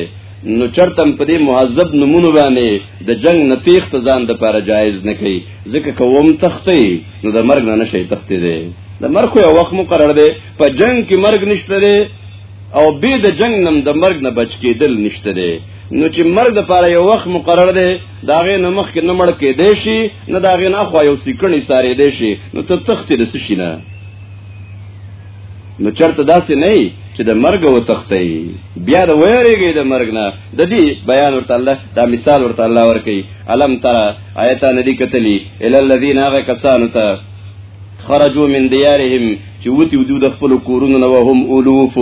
نو چرتم په دې مهذب نمونه باندې د جنگ نه تیخته ځان د پاره جایز نه کوي ځکه کوم تخته نو د مرګ نه نشي تخته دي د مرګ خو یو وخت مقرر دی په جنگ کې مرګ نشته دی او به د جنگ نم د مرګ نه بچ کېدل نشته دی نو چې مرګ د پاره یو وخت مقرر دی دا غې نه مخ کې نه مړ کې دی شي نه دا غې نه خو یو سکړنی ساري دی شي نو ته تخته د شي نه نو چرته داسې نه چې د مرګ و تخته بیا د ویریږي د مرګ نه د دې بیان ورته الله دا مثال ورته الله ورکي علم ترى آیت نه دی کتلی ال الذین هغه کسانو ته خرجوا من دیارهم چې وتی ودو د خپل کورونو نه وهم الوف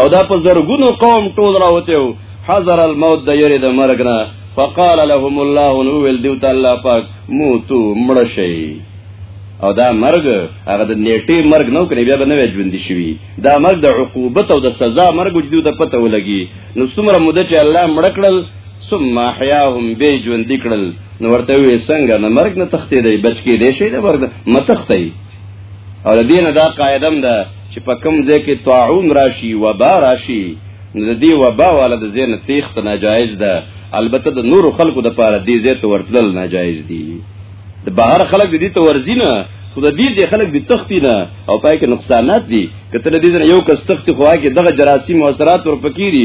او دا په زرګونو قوم ټول راوته حذر الموت د یری د مرګ نه فقال لهم الله نو ول دیو تعالی پاک موتو مړ شي او دا مرګ هغه د نیټه مرګ نو کړی بیا به نه ژوند شي دا مرګ د عقوبت او د سزا مرګ وجود ته پته ولګي نو څومره مده چې الله مړ کړل ثم احیاهم به ژوند دکړل نو ورته وی څنګه نه مرګ نه تختې دی بچ کې دی شي نه مرګ متختې او د دین دا قاعدم ده چې په کم ځای کې طاعون راشي وبا راشي نو د دې وبا والا د زین تیخت ناجایز ده البته د نور خلکو د پاره دې زیت ورتل ناجایز دي د بهر خلک دې ته ورزینه خو د دې خلک د تختی نه او پای کې نقصانات دي کته دې یو کس تختی خو هغه دغه جراثیم او اثرات ورپکې دي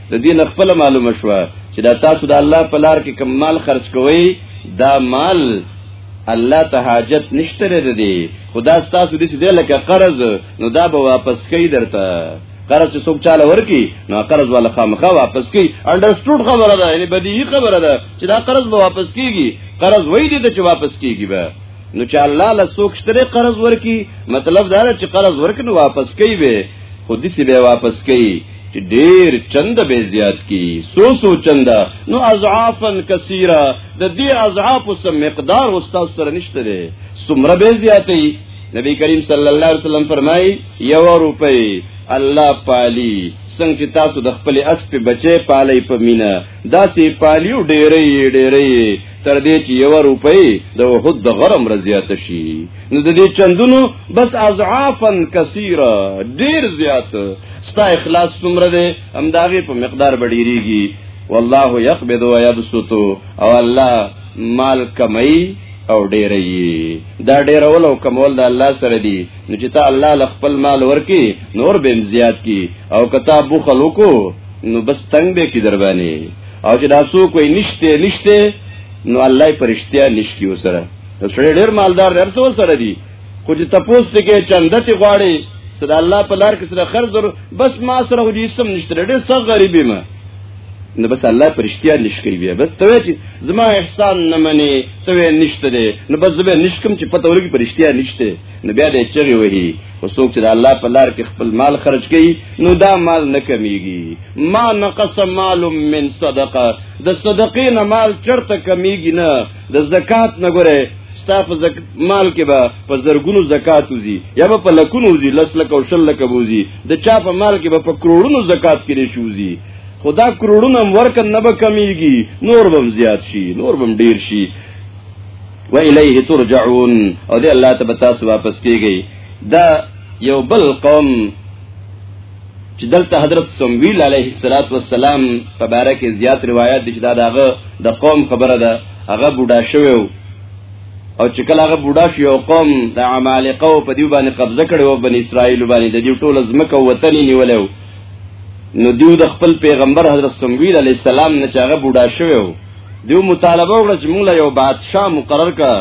د دین خپل معلومه شو چې دا تاسو د الله په لار کې کوم مال خرج کوئ دا مال الله ته حاجت نشته لري دي خدا ستاسو دې دې لکه قرض نو دا به واپس کوي درته قرض چې څوک چاله ورکی نو قرض والا خامخا واپس کوي انډرستوډ خبره ده یعنی بدیهی خبره ده چې دا قرض به واپس کیږي قرض وای دي چې واپس کیږي به نو چې الله له څوک شتره قرض ورکی مطلب دا چې قرض ورکنو واپس کوي به خو دې به واپس کوي چې ډیر چند به زیات کی سو سو چند نو اضعافا کثیره د دې اضعاف سم مقدار استاد سره نشته دی سمره به زیاتې نبی کریم صلی الله علیه وسلم فرمای یو روپی الله پالی څنګه چې تاسو د خپل اس په بچي پالي په مینا داسې پالیو ډېرې ډېرې تر دې چې یو روپۍ د وحود د غرم رضیات شي نو د دې چندونو بس اضعافا کثیره ډېر زیات ستا اخلاص څومره دی همداغه په مقدار بډیریږي والله يقبض ويبسط او الله مال کمای او ډېرې دا ډېرول او کمول د الله سره دی نو چې ته الله ل خپل مال ورکی نور به زیات کی او کتاب بو خلکو نو بس تنگ به کی در باندې او چې دا څوک وي نشته نشته نو الله پرشتیا نشکی وسره نو سړی ډیر مالدار ډیر څو سره دی خو چې تپوس ته کې چندتي غواړي صدا الله په لار کې سره خرج ضرور بس ما سره هو دې سم نشته ډیر څو غریبې ما نو بس الله پرشتیا نشکی بیا بس ته چې زما احسان نه مني ته نشته دی نو بس زه نشکم چې پته ورګي پرشتیا نشته نو بیا دې چغي وهي او څوک چې د الله په لار کې خپل مال خرج کوي نو دا مال نه کمیږي ما نقص مال من صدقه د صدقې نه مال چرته کمیږي نه د زکات نه ګوره ستا په زک... مال کې به په زرګونو زکات وزي یا به په لکونو وزي لس لک او شل لک وزي د چا په مال کې به په کروڑونو زکات کې شي وزي خدا کروڑونه ورکن نه به کمیږي نور بم زیات شي نور بم ډیر شي و الیه ترجعون او دی الله ته به تاسو واپس کیږئ دا یو بل قوم چې دلته حضرت سمویل علیه الصلاۃ والسلام په باره کې زیات روایت دي چې دا دغه د قوم خبره ده هغه بوډا شوی او چې کله هغه بوډا شو یو قوم د عمالقه په دیو باندې قبضه کړي او بن اسرائیل باندې د دې ټول ځمکه وطن نیولې نو دیو د خپل پیغمبر حضرت سمویل علیه السلام نه چې هغه بوډا شوی دیو مطالبه وکړه چې موږ له یو بادشاه مقرر کا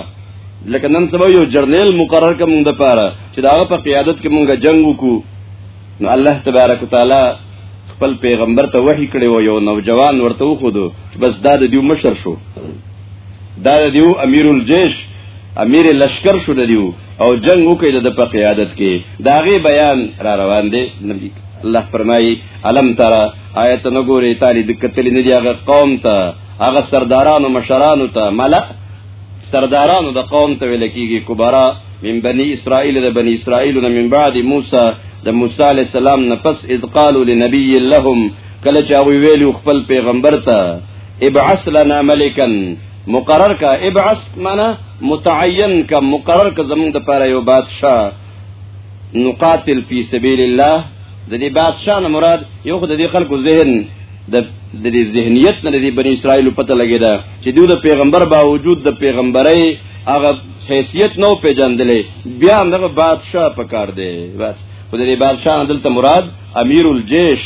لکه نن سبا یو جرنیل مقرر کا موږ د پاره چې داغه په قیادت کې موږ جنگ وکړو نو الله تبارک وتعالى خپل پیغمبر ته وحی کړی و یو نوجوان ورته وخدو بس دا د دیو مشر شو دا د دیو امیر الجیش امیر لشکر شو د دیو او جنگ وکړي د په قیادت کې داغه بیان را روان دی نبی الله فرمایي علم ترى آیت نه ګوري تالی د کتل نه دی هغه قوم ته هغه سردارانو مشرانو ته ملأ سردارانو د قوم ته ویل کیږي کبرا من بنی اسرائیل د بنی اسرائیل نه من بعد موسی د موسی علی السلام نه پس اذ قالوا لنبی لهم کله چې هغه ویلو خپل پیغمبر ته ابعث لنا ملکا مقرر کا ابعث معنا متعین کا مقرر کا زمون د پاره یو بادشاہ نقاتل فی سبیل الله د دې بادشاہ نه مراد یو خدای دې خلکو ذهن د د دې ذهنیت نه د بنی اسرائیل پته لګیدا چې دوی د پیغمبر باوجود د پیغمبري هغه حیثیت نو پیژندلې بیا هغه بادشاہ پکار دی بس خو د دې بادشاہ دلته مراد امیر الجیش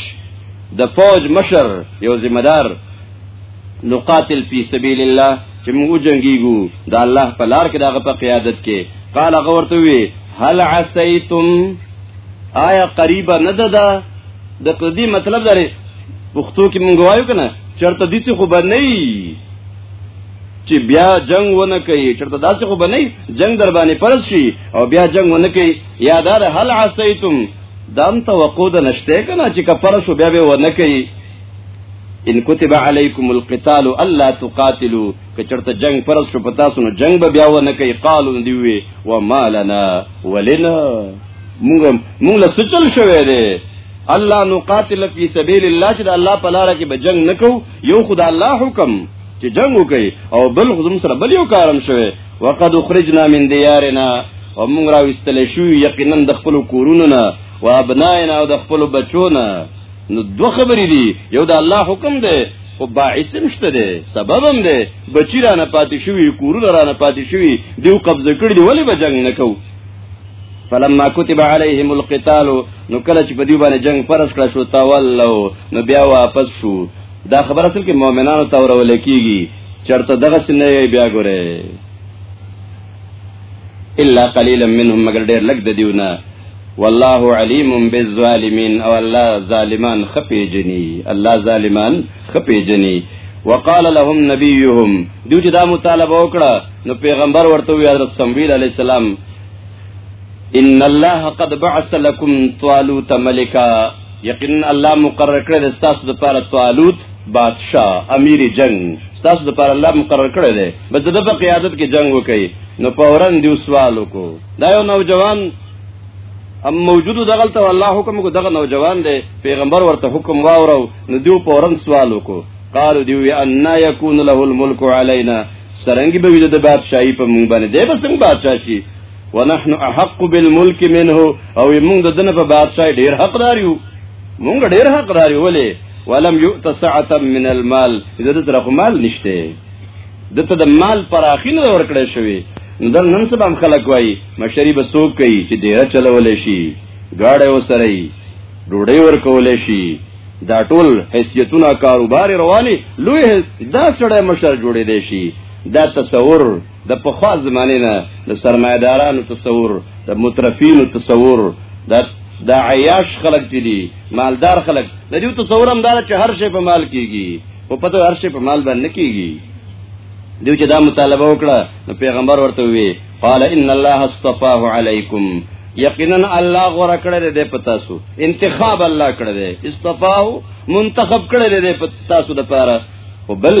د فوج مشر یو ذمہ دار نقاتل فی سبیل الله چې موږ جنگیږو دا الله په لار کې داغه په قیادت کې قال غورته وی هل عسیتم آیا قریبا نه ده دا د قدی مطلب دا لري پښتو کې مونږ وایو کنه چرته دې څه خبر نه چې بیا جنگ ونه کوي چرته داسې خو بنئ جنگ در باندې پرس شي او بیا جنگ ونه کوي یادار هل عسیتم دام توقع د نشته کنه چې کفر شو بیا به ونه کوي ان كتب عليكم القتال الا تقاتلوا کچرته جنگ پرز شو پتا سونو جنگ به بیا ونه کوي قالو دی وی و مالنا ولنا موږ موږ له سچل شوې ده الله نقاتل فی سبیل الله چې الله په لار کې به جنگ نکو یو خدای الله حکم چې جنگ وکي او بل خدوم سره بل یو کارم شوه وقد اخرجنا من دیارنا او موږ راوستل شو یقینا د خپل کورونو نه و ابناینا او د خپل بچو نه نو دوه خبرې دي یو د الله حکم دی خو باعث مشته دی سبب هم دی بچی را نه پاتې شوی کورونه را نه پاتې شوی دیو قبضه کړی دی ولی به جنگ نه کو فلما كتب عليهم القتال نو کله چې په دی باندې جنگ فرض کړ شو تاولو نو بیا واپس شو دا خبر اصل کې مؤمنانو ته ورول کیږي چرته دغه سنې بیا ګوره الا قليلا منهم مگر ډېر لږ د دیونه والله علیم بالظالمین او الله ظالمان خپې جنی الله ظالمان خپې جنی وقال لهم نبيهم دوی چې دا مطالبه وکړه نو پیغمبر ورته وی حضرت سمویل علی السلام ان الله قد بعث لكم طالوت ملکا یقینا الله مقرر کړی دی ستاسو لپاره طالوت بادشاه امیر جنگ ستاسو لپاره الله مقرر کړی دی بس د په قیادت کې جنگ وکړي نو پورن دی سوال وکړو دا یو نوجوان ام موجود دغل ته الله حکم کو دغه نوجوان دی پیغمبر ورته حکم واورو نو دیو پورن سوال وکړو قالو دیو ان یکون له الملک علینا سرنګ به ویل د بادشاہي په مونږ باندې دی بس څنګه بادشاہ شي ونحن احق بالملك منه او موږ د دنه په بادشاہ ډیر حقدار یو موږ ډیر حقدار یو ولې ولم یؤت سعه من المال اذا تر مال نشته دته د مال پراخینه ورکړې شوی در نن سبا هم خلک وای مشری به سوق کوي چې ډیر چلول شي گاډه وسره ډوډۍ ورکول شي دا ټول حیثیتونه کاروبار رواني لوی دا سړی مشر جوړې دی شي دا تصور د پخوا زمانه نه د سرمایدارانو تصور د مترفینو تصور د د عیاش خلق چې دي مالدار خلق د دې تصور هم دا چې هر شی په مال کیږي او پته هر شی په مال باندې کیږي دیو چې دا مطالبه وکړه نو پیغمبر ورته وی قال ان الله اصطفاه علیکم یقینا الله غوړه کړل دې پتا سو انتخاب الله کړل دې اصطفاه منتخب کړل دې پتا سو د پاره خو بل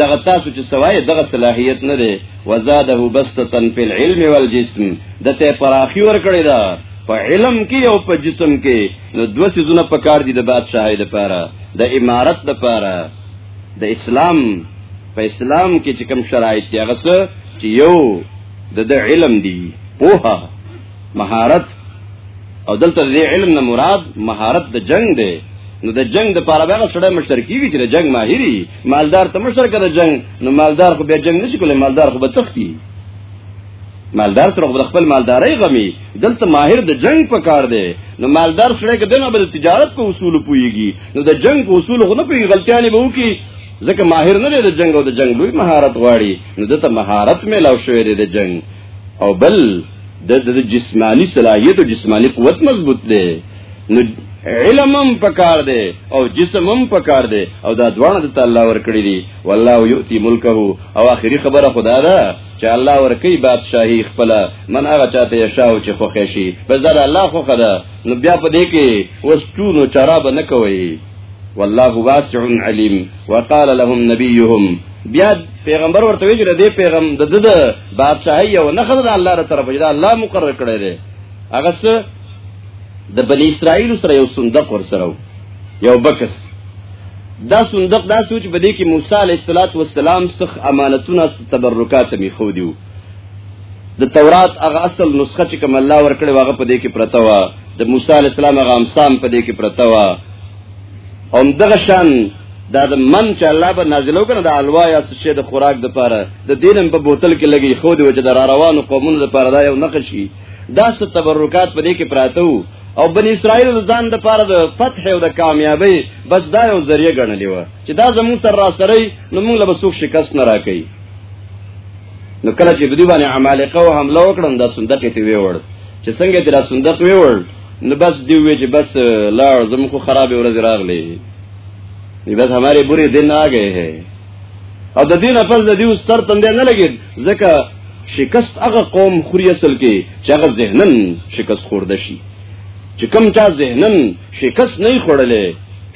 دغه تاسو چې سوای دغه صلاحیت نه دی وزاده بسطا فی العلم والجسم دته پراخی ور کړی دا په علم کې او په جسم کې نو دوه سيزونه په کار دي د بادشاہي لپاره د امارت لپاره د اسلام په اسلام کې چې کوم شرایط دي هغه چې یو د علم دی پوها مهارت او دلته دې علم نه مراد مهارت د جنگ دی نو د جنگ د پاره به سره مشترکی وی چې د جنگ ماهری مالدار ته مشترک د جنگ نو مالدار خو به جنگ نشي کولای مالدار خو به تختی مالدار سره خو خپل مالداري غمي دلته ماهر د جنگ په کار دی نو مالدار سره کې دنه بل تجارت په اصول پويږي نو د جنگ په اصول خو نه پوي غلطيانه به وکي ځکه ماهر نه دی د جنگ او د جنگ لوی مهارت غواړي نو دته مهارت مې لاو شوې دی د جنگ او بل د د جسمانی صلاحیت او جسمانی قوت مضبوط دی نو علم هم پکار دی او جسم هم پکار دی او دا دواړه د الله ورکړي دي والله یؤتی ملکه او اخري خبره خدا ده چې الله ورکی بادشاہي خپل من هغه چاته یشاو چې خوښ شي بس دا الله خو خدا نو بیا په دې کې وستونو چرابه نه کوي والله واسع علیم وقال لهم نبيهم بیا پیغمبر ورته وی چې دې پیغام د د بادشاہي او نه خدای الله تر طرف دا الله مقرر کړی دی هغه څه د بنی اسرائیل سره یو صندوق ور سره یو بکس دا صندوق دا سوچ بده کې موسی علیه السلام څخه امانتونه تبرکات می خو دیو د تورات هغه اصل نسخه چې کوم الله ورکړي واغه په دې کې پرته و د موسی علی السلام هغه امسام په دې کې پرته و او دغه شان دا د من چې الله به نازلو کنه د الوا یا څه د خوراک د پاره د دینم په بوتل کې لګي خو دی چې د روانو قومونو د پاره دا یو نقشي دا ست تبرکات په دې کې پراته وو او بن اسرائیل ځان د پاره د فتح او د کامیابی بس دا یو ذریعہ ګڼلی و چې دا زموږ سره را سره نو موږ له بسوک شکست نه راکې نو کله چې بدی باندې عمالقه او حمله وکړن دا صندوق ته ویوړ چې څنګه تیرا صندوق ویوړ نو بس دی وی چې بس لا زم خو خراب ورځ راغلی دی بس ہمارے بری دن آ گئے ہیں او د دین افضل د دیو ستر تندې نه لګید ځکه شکست هغه قوم خوري اصل کې چې هغه ذهنن شکست خورده شي چې کم چا ذهنن شکست نه خورلې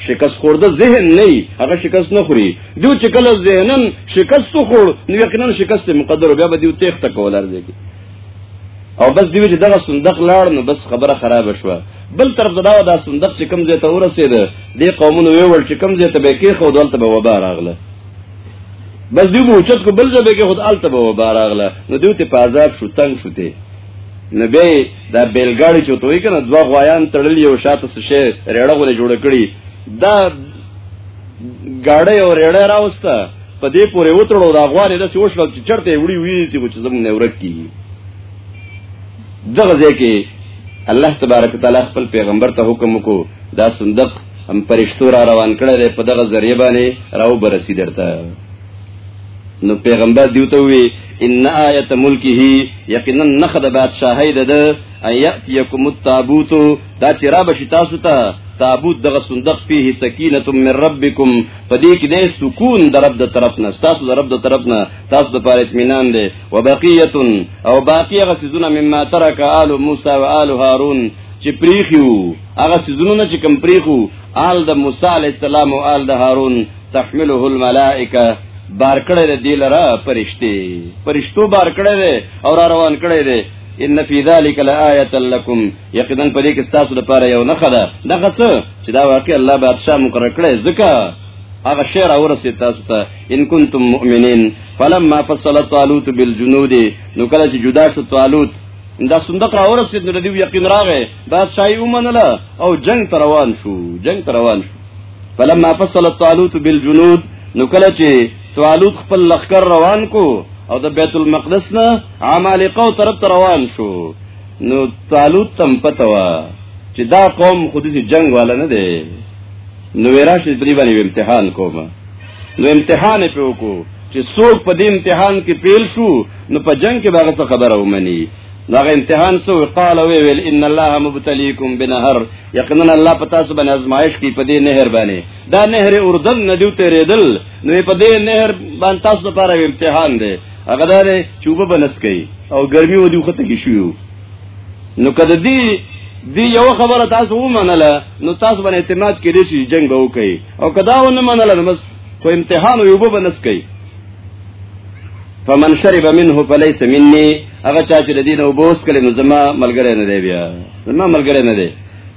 شکست خورده ذهن نه هغه شکست نه خوري دیو چې کله ذهنن شکست خور نو یقینا شکست مقدر بیا به دیو تخت کولار دی او بس دیو چې دغه صندوق لاړ نو بس خبره خراب شوه بل طرف دا دا صندوق چې کم ځای ته ورسید دی قومونو ویول چې کم ځای ته به کې خو دلته به وبا راغله بس دیو مو چت کو بل ځای به کې خود الته به وبا راغله نو دیو ته په عذاب شو تنگ شو ته نو به دا بیلګاړي چې توې کنه دوا غوایان تړلی او شاته څه شی ریړه غولې جوړ کړي دا ګاډه او ریړه راوسته په دې پورې وتړو دا غواره د څه وشو چې چرته وړي وی چې زموږ نه ورک کی دغه ځکه الله تبارک تعالی خپل پیغمبر ته حکم وکړو دا صندوق هم پرشتو را روان کړی دی په دغه ذریعہ باندې راو برسی درته نو پیغمبر دیوته وی ان آیت ملکه یقینا نخد بادشاہی ده ان یاتیکم التابوت دا چې را بشي تاسو ته تابوت دغه صندوق فيه سکینه من ربکم په دې کې د سکون د رب د طرف نه تاسو د رب د طرف نه تاسو د پاره اطمینان دی وبقیه او باقی هغه سيزونه مما ترک آل موسی و آل هارون چې پریخو هغه سيزونه چې کم پریخو آل د موسی علی السلام او آل د هارون تحمله الملائکه بار کړه دې لره پرشته پرشتو بار کړه او را روان کړه ان فی ذلک لآیه لکم یقینا پرې کې تاسو لپاره یو نه خده دغه څه چې دا واقع الله بادشاہ مقرر کړی ځکه هغه شعر اورسه تاسو ته ان کنتم مؤمنین فلما فصل طالوت بالجنود نو کله چې جدا شو طالوت دا صندوق را ورسید نو دیو یقین راغې بادشاہي ومنله او جنگ تر روان شو جنگ تر روان شو فلما فصل طالوت بالجنود نو کله چې طالوت خپل لخر روان کو او د بیت المقدس نه عمالقه طرف ته روان شو نو طالوت تم پته وا چې دا قوم خودي جنگ والا نه دی نو وراش دې باندې امتحان کوم نو امتحان په وکړو چې څوک په دې امتحان کې پیل شو نو په جنگ کې باغه څه خبره ومني دا امتحان سو قال وی ویل ان الله مبتليكم بنهر یقینا الله پتا سو باندې ازمایش کی په دې نهر باندې دا نهر اردن ندیو تیرېدل نو په دې نهر باندې تاسو لپاره امتحان دی هغه دار چوبه بنس کوي او ګرمي و دی خته کې شو نو کده دی دی یو خبره تاسو ومنله نو تاسو باندې اعتماد کړئ چې جنگ به وکړي او کدا و نه منله نو بس په امتحان یو به بنس کوي فمن شرب منه فليس مني هغه چا چې د دین او بوس کړي نو زما ملګری نه دی بیا زما ملګری نه دی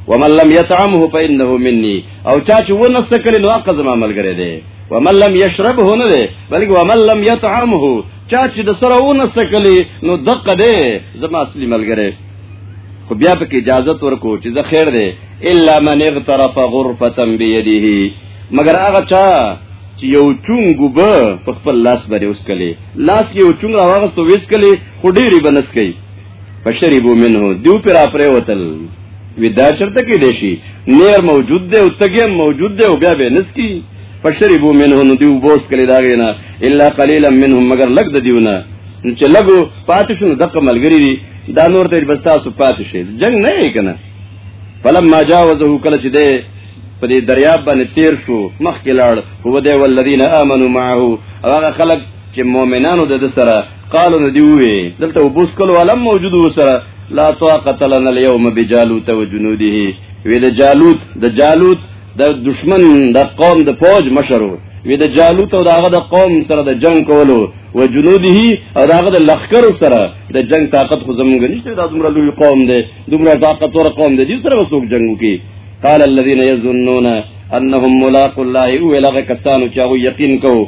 ومن لم يطعمه فانه مني او چا چې ونه سکل نو هغه زما ملګری دی ومن لم يشربه نه دی بلکې ومن لم يطعمه چا چې د سره ونه سکل نو دقه دی زما اصلي ملګری خو بیا پکې اجازه ورکو چې زه خیر دی الا من اغترف غرفه بيده مگر هغه چا چې یو چونګ به په خپل لاس باندې وسکلې لاس یو چونګ راوغستو وسکلې خو ډېری بنس کوي فشربو منه دیو پر اپره وتل وی دا چرته کې دی شي نیر موجود دی او تګم موجود دی او بیا به نسکی فشربو منه نو دیو بوس کړي دا غینا الا قليلا منهم مگر لګ د دیونه نو چې لګو پاتې شنو دغه ملګری دي دا نور ته بس تاسو پاتې شي جنگ نه یې کنه فلم ما جاوزه کله چې دی په دې دریاب باندې تیر شو مخکې لاړ هو دی والذین آمنوا معه هغه خلک چې مؤمنانو د سره قالو ندی وی دلته وبوس کول ولم موجود وسره لا طاقت لنا اليوم بجالوت وجنوده وی د جالوت د جالوت د دشمن د قوم د فوج مشرو وی د جالوت او داغه د قوم سره د جنگ کولو و جنوده او داغه د لخر سره د جنگ طاقت خو زمونږ نشته دا دومره لوی قوم دی دومره طاقت ور قوم دی دې سره وسوک جنگ وکي قال الذين يظنون انهم ملاقات الله او لغه کسانو چې هغه یقین کوو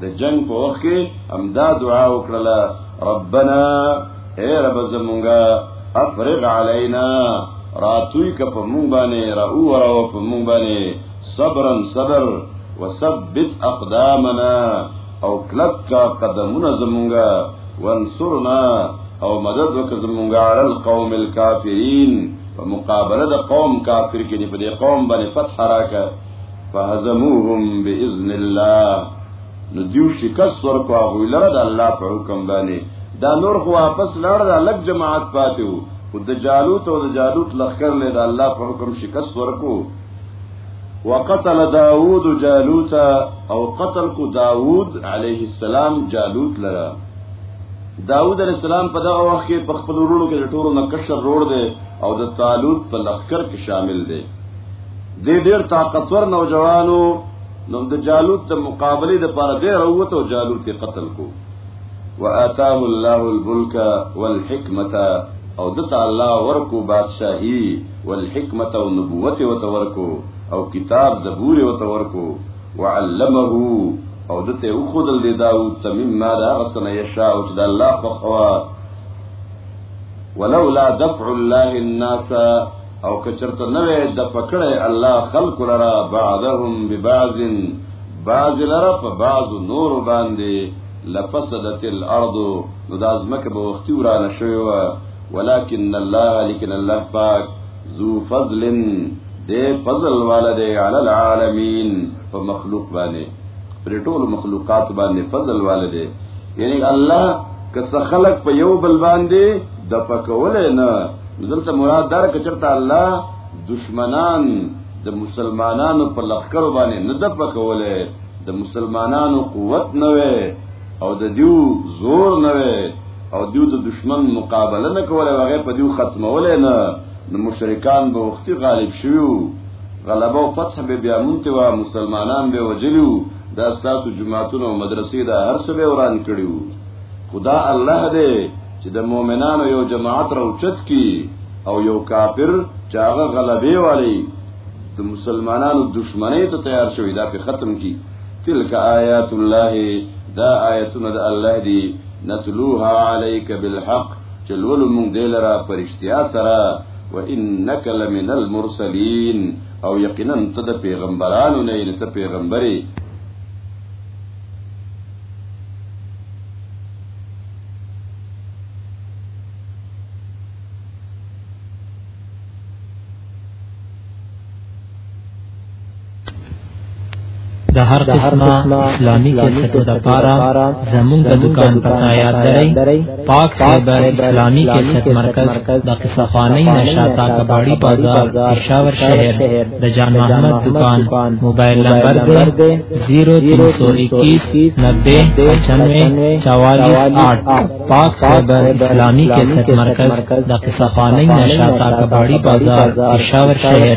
د جنگ په وخت کې همدا دعا وکړه ربنا اے رب زمونږه افرغ علينا راتوي ک په مونږ باندې را او را په مونږ باندې صبرن صبر وثبت اقدامنا او کلک کا قدمونه زمونږه وانصرنا او مدد وک زمونږه علی القوم الكافرین په مقابله د قوم کافر کې په دې قوم باندې فتح راکړه فهزموهم باذن الله نو دیو شکست ورکو هغه لره د الله په حکم باندې دا نور خو واپس لاړ دا لګ جماعت پاتې وو او د جالوت او د جالوت لخر له الله په حکم شکست ورکو وقتل داوود جالوت او قتل کو داوود علیه السلام جالوت لره داوود علیه السلام په دغه وخت کې په خپل ورونو کې د ټولو نکشر روړ دی او د طالوت په لخر کې شامل دی دې ډېر طاقتور نوجوانو نو د جالوت د مقابله د پاره دی راوته او جالوت یې قتل کو واتاه الله الملك والحکمت او د تعالی ورکو بادشاہي والحکمت او نبوت او تورکو او کتاب زبور او تورکو وعلمه او دته او خود له داوود تمیم ما دا غسن یشاء او د الله په خوا ولولا دفع الله الناس او کچرته نوې د پکړې الله خلق لرا بعضهم ببعض بعض لرا په بعض نور باندې لفسدت الارض نو د ازمکه به وختي ورانه شوی و ولكن الله لكن الله پاک ذو فضل دے فضل والا دے علی العالمین په مخلوق باندې پر ټول مخلوقات باندې فضل والا دے یعنی الله که خلق په یو بل باندې د پکولې نه دلته مراد دار کچرته الله دشمنان د مسلمانانو په لخر باندې نه د پکولې د مسلمانانو قوت نه وي او د دیو زور نه وي او دیو د دشمن مقابله نه کوله هغه په دیو ختمولې نه نو مشرکان به وختي غالب شویو غلبه او فتح به بیا مونته وا مسلمانان به وجلو دا ستاسو جماعتونو مدرسې دا هر څه به وران کړیو خدا الله دې چې د مؤمنانو یو جماعت راوچت کی او یو کافر چې هغه غلبې والی د مسلمانانو دشمنی ته تیار شوی دا په ختم کی تلک آیات الله دا آیتونه د الله دی نتلوها علیک بالحق چلول مونږ دلرا پرشتیا سره وانک لمن المرسلین او یقینا ته د پیغمبرانو نه یې ته پیغمبري د هر قسمه اسلامي کیسټو لپاره زموږ د دکان پتا یاد درئ پاک خیبر اسلامی کیسټ مرکز د قصه خانی نشاتا کباړی بازار پېښور شهر د جان محمد دکان موبایل نمبر دی 03021909548 پاک خیبر اسلامی کیسټ مرکز د قصه خانی نشاتا کباړی بازار پېښور شهر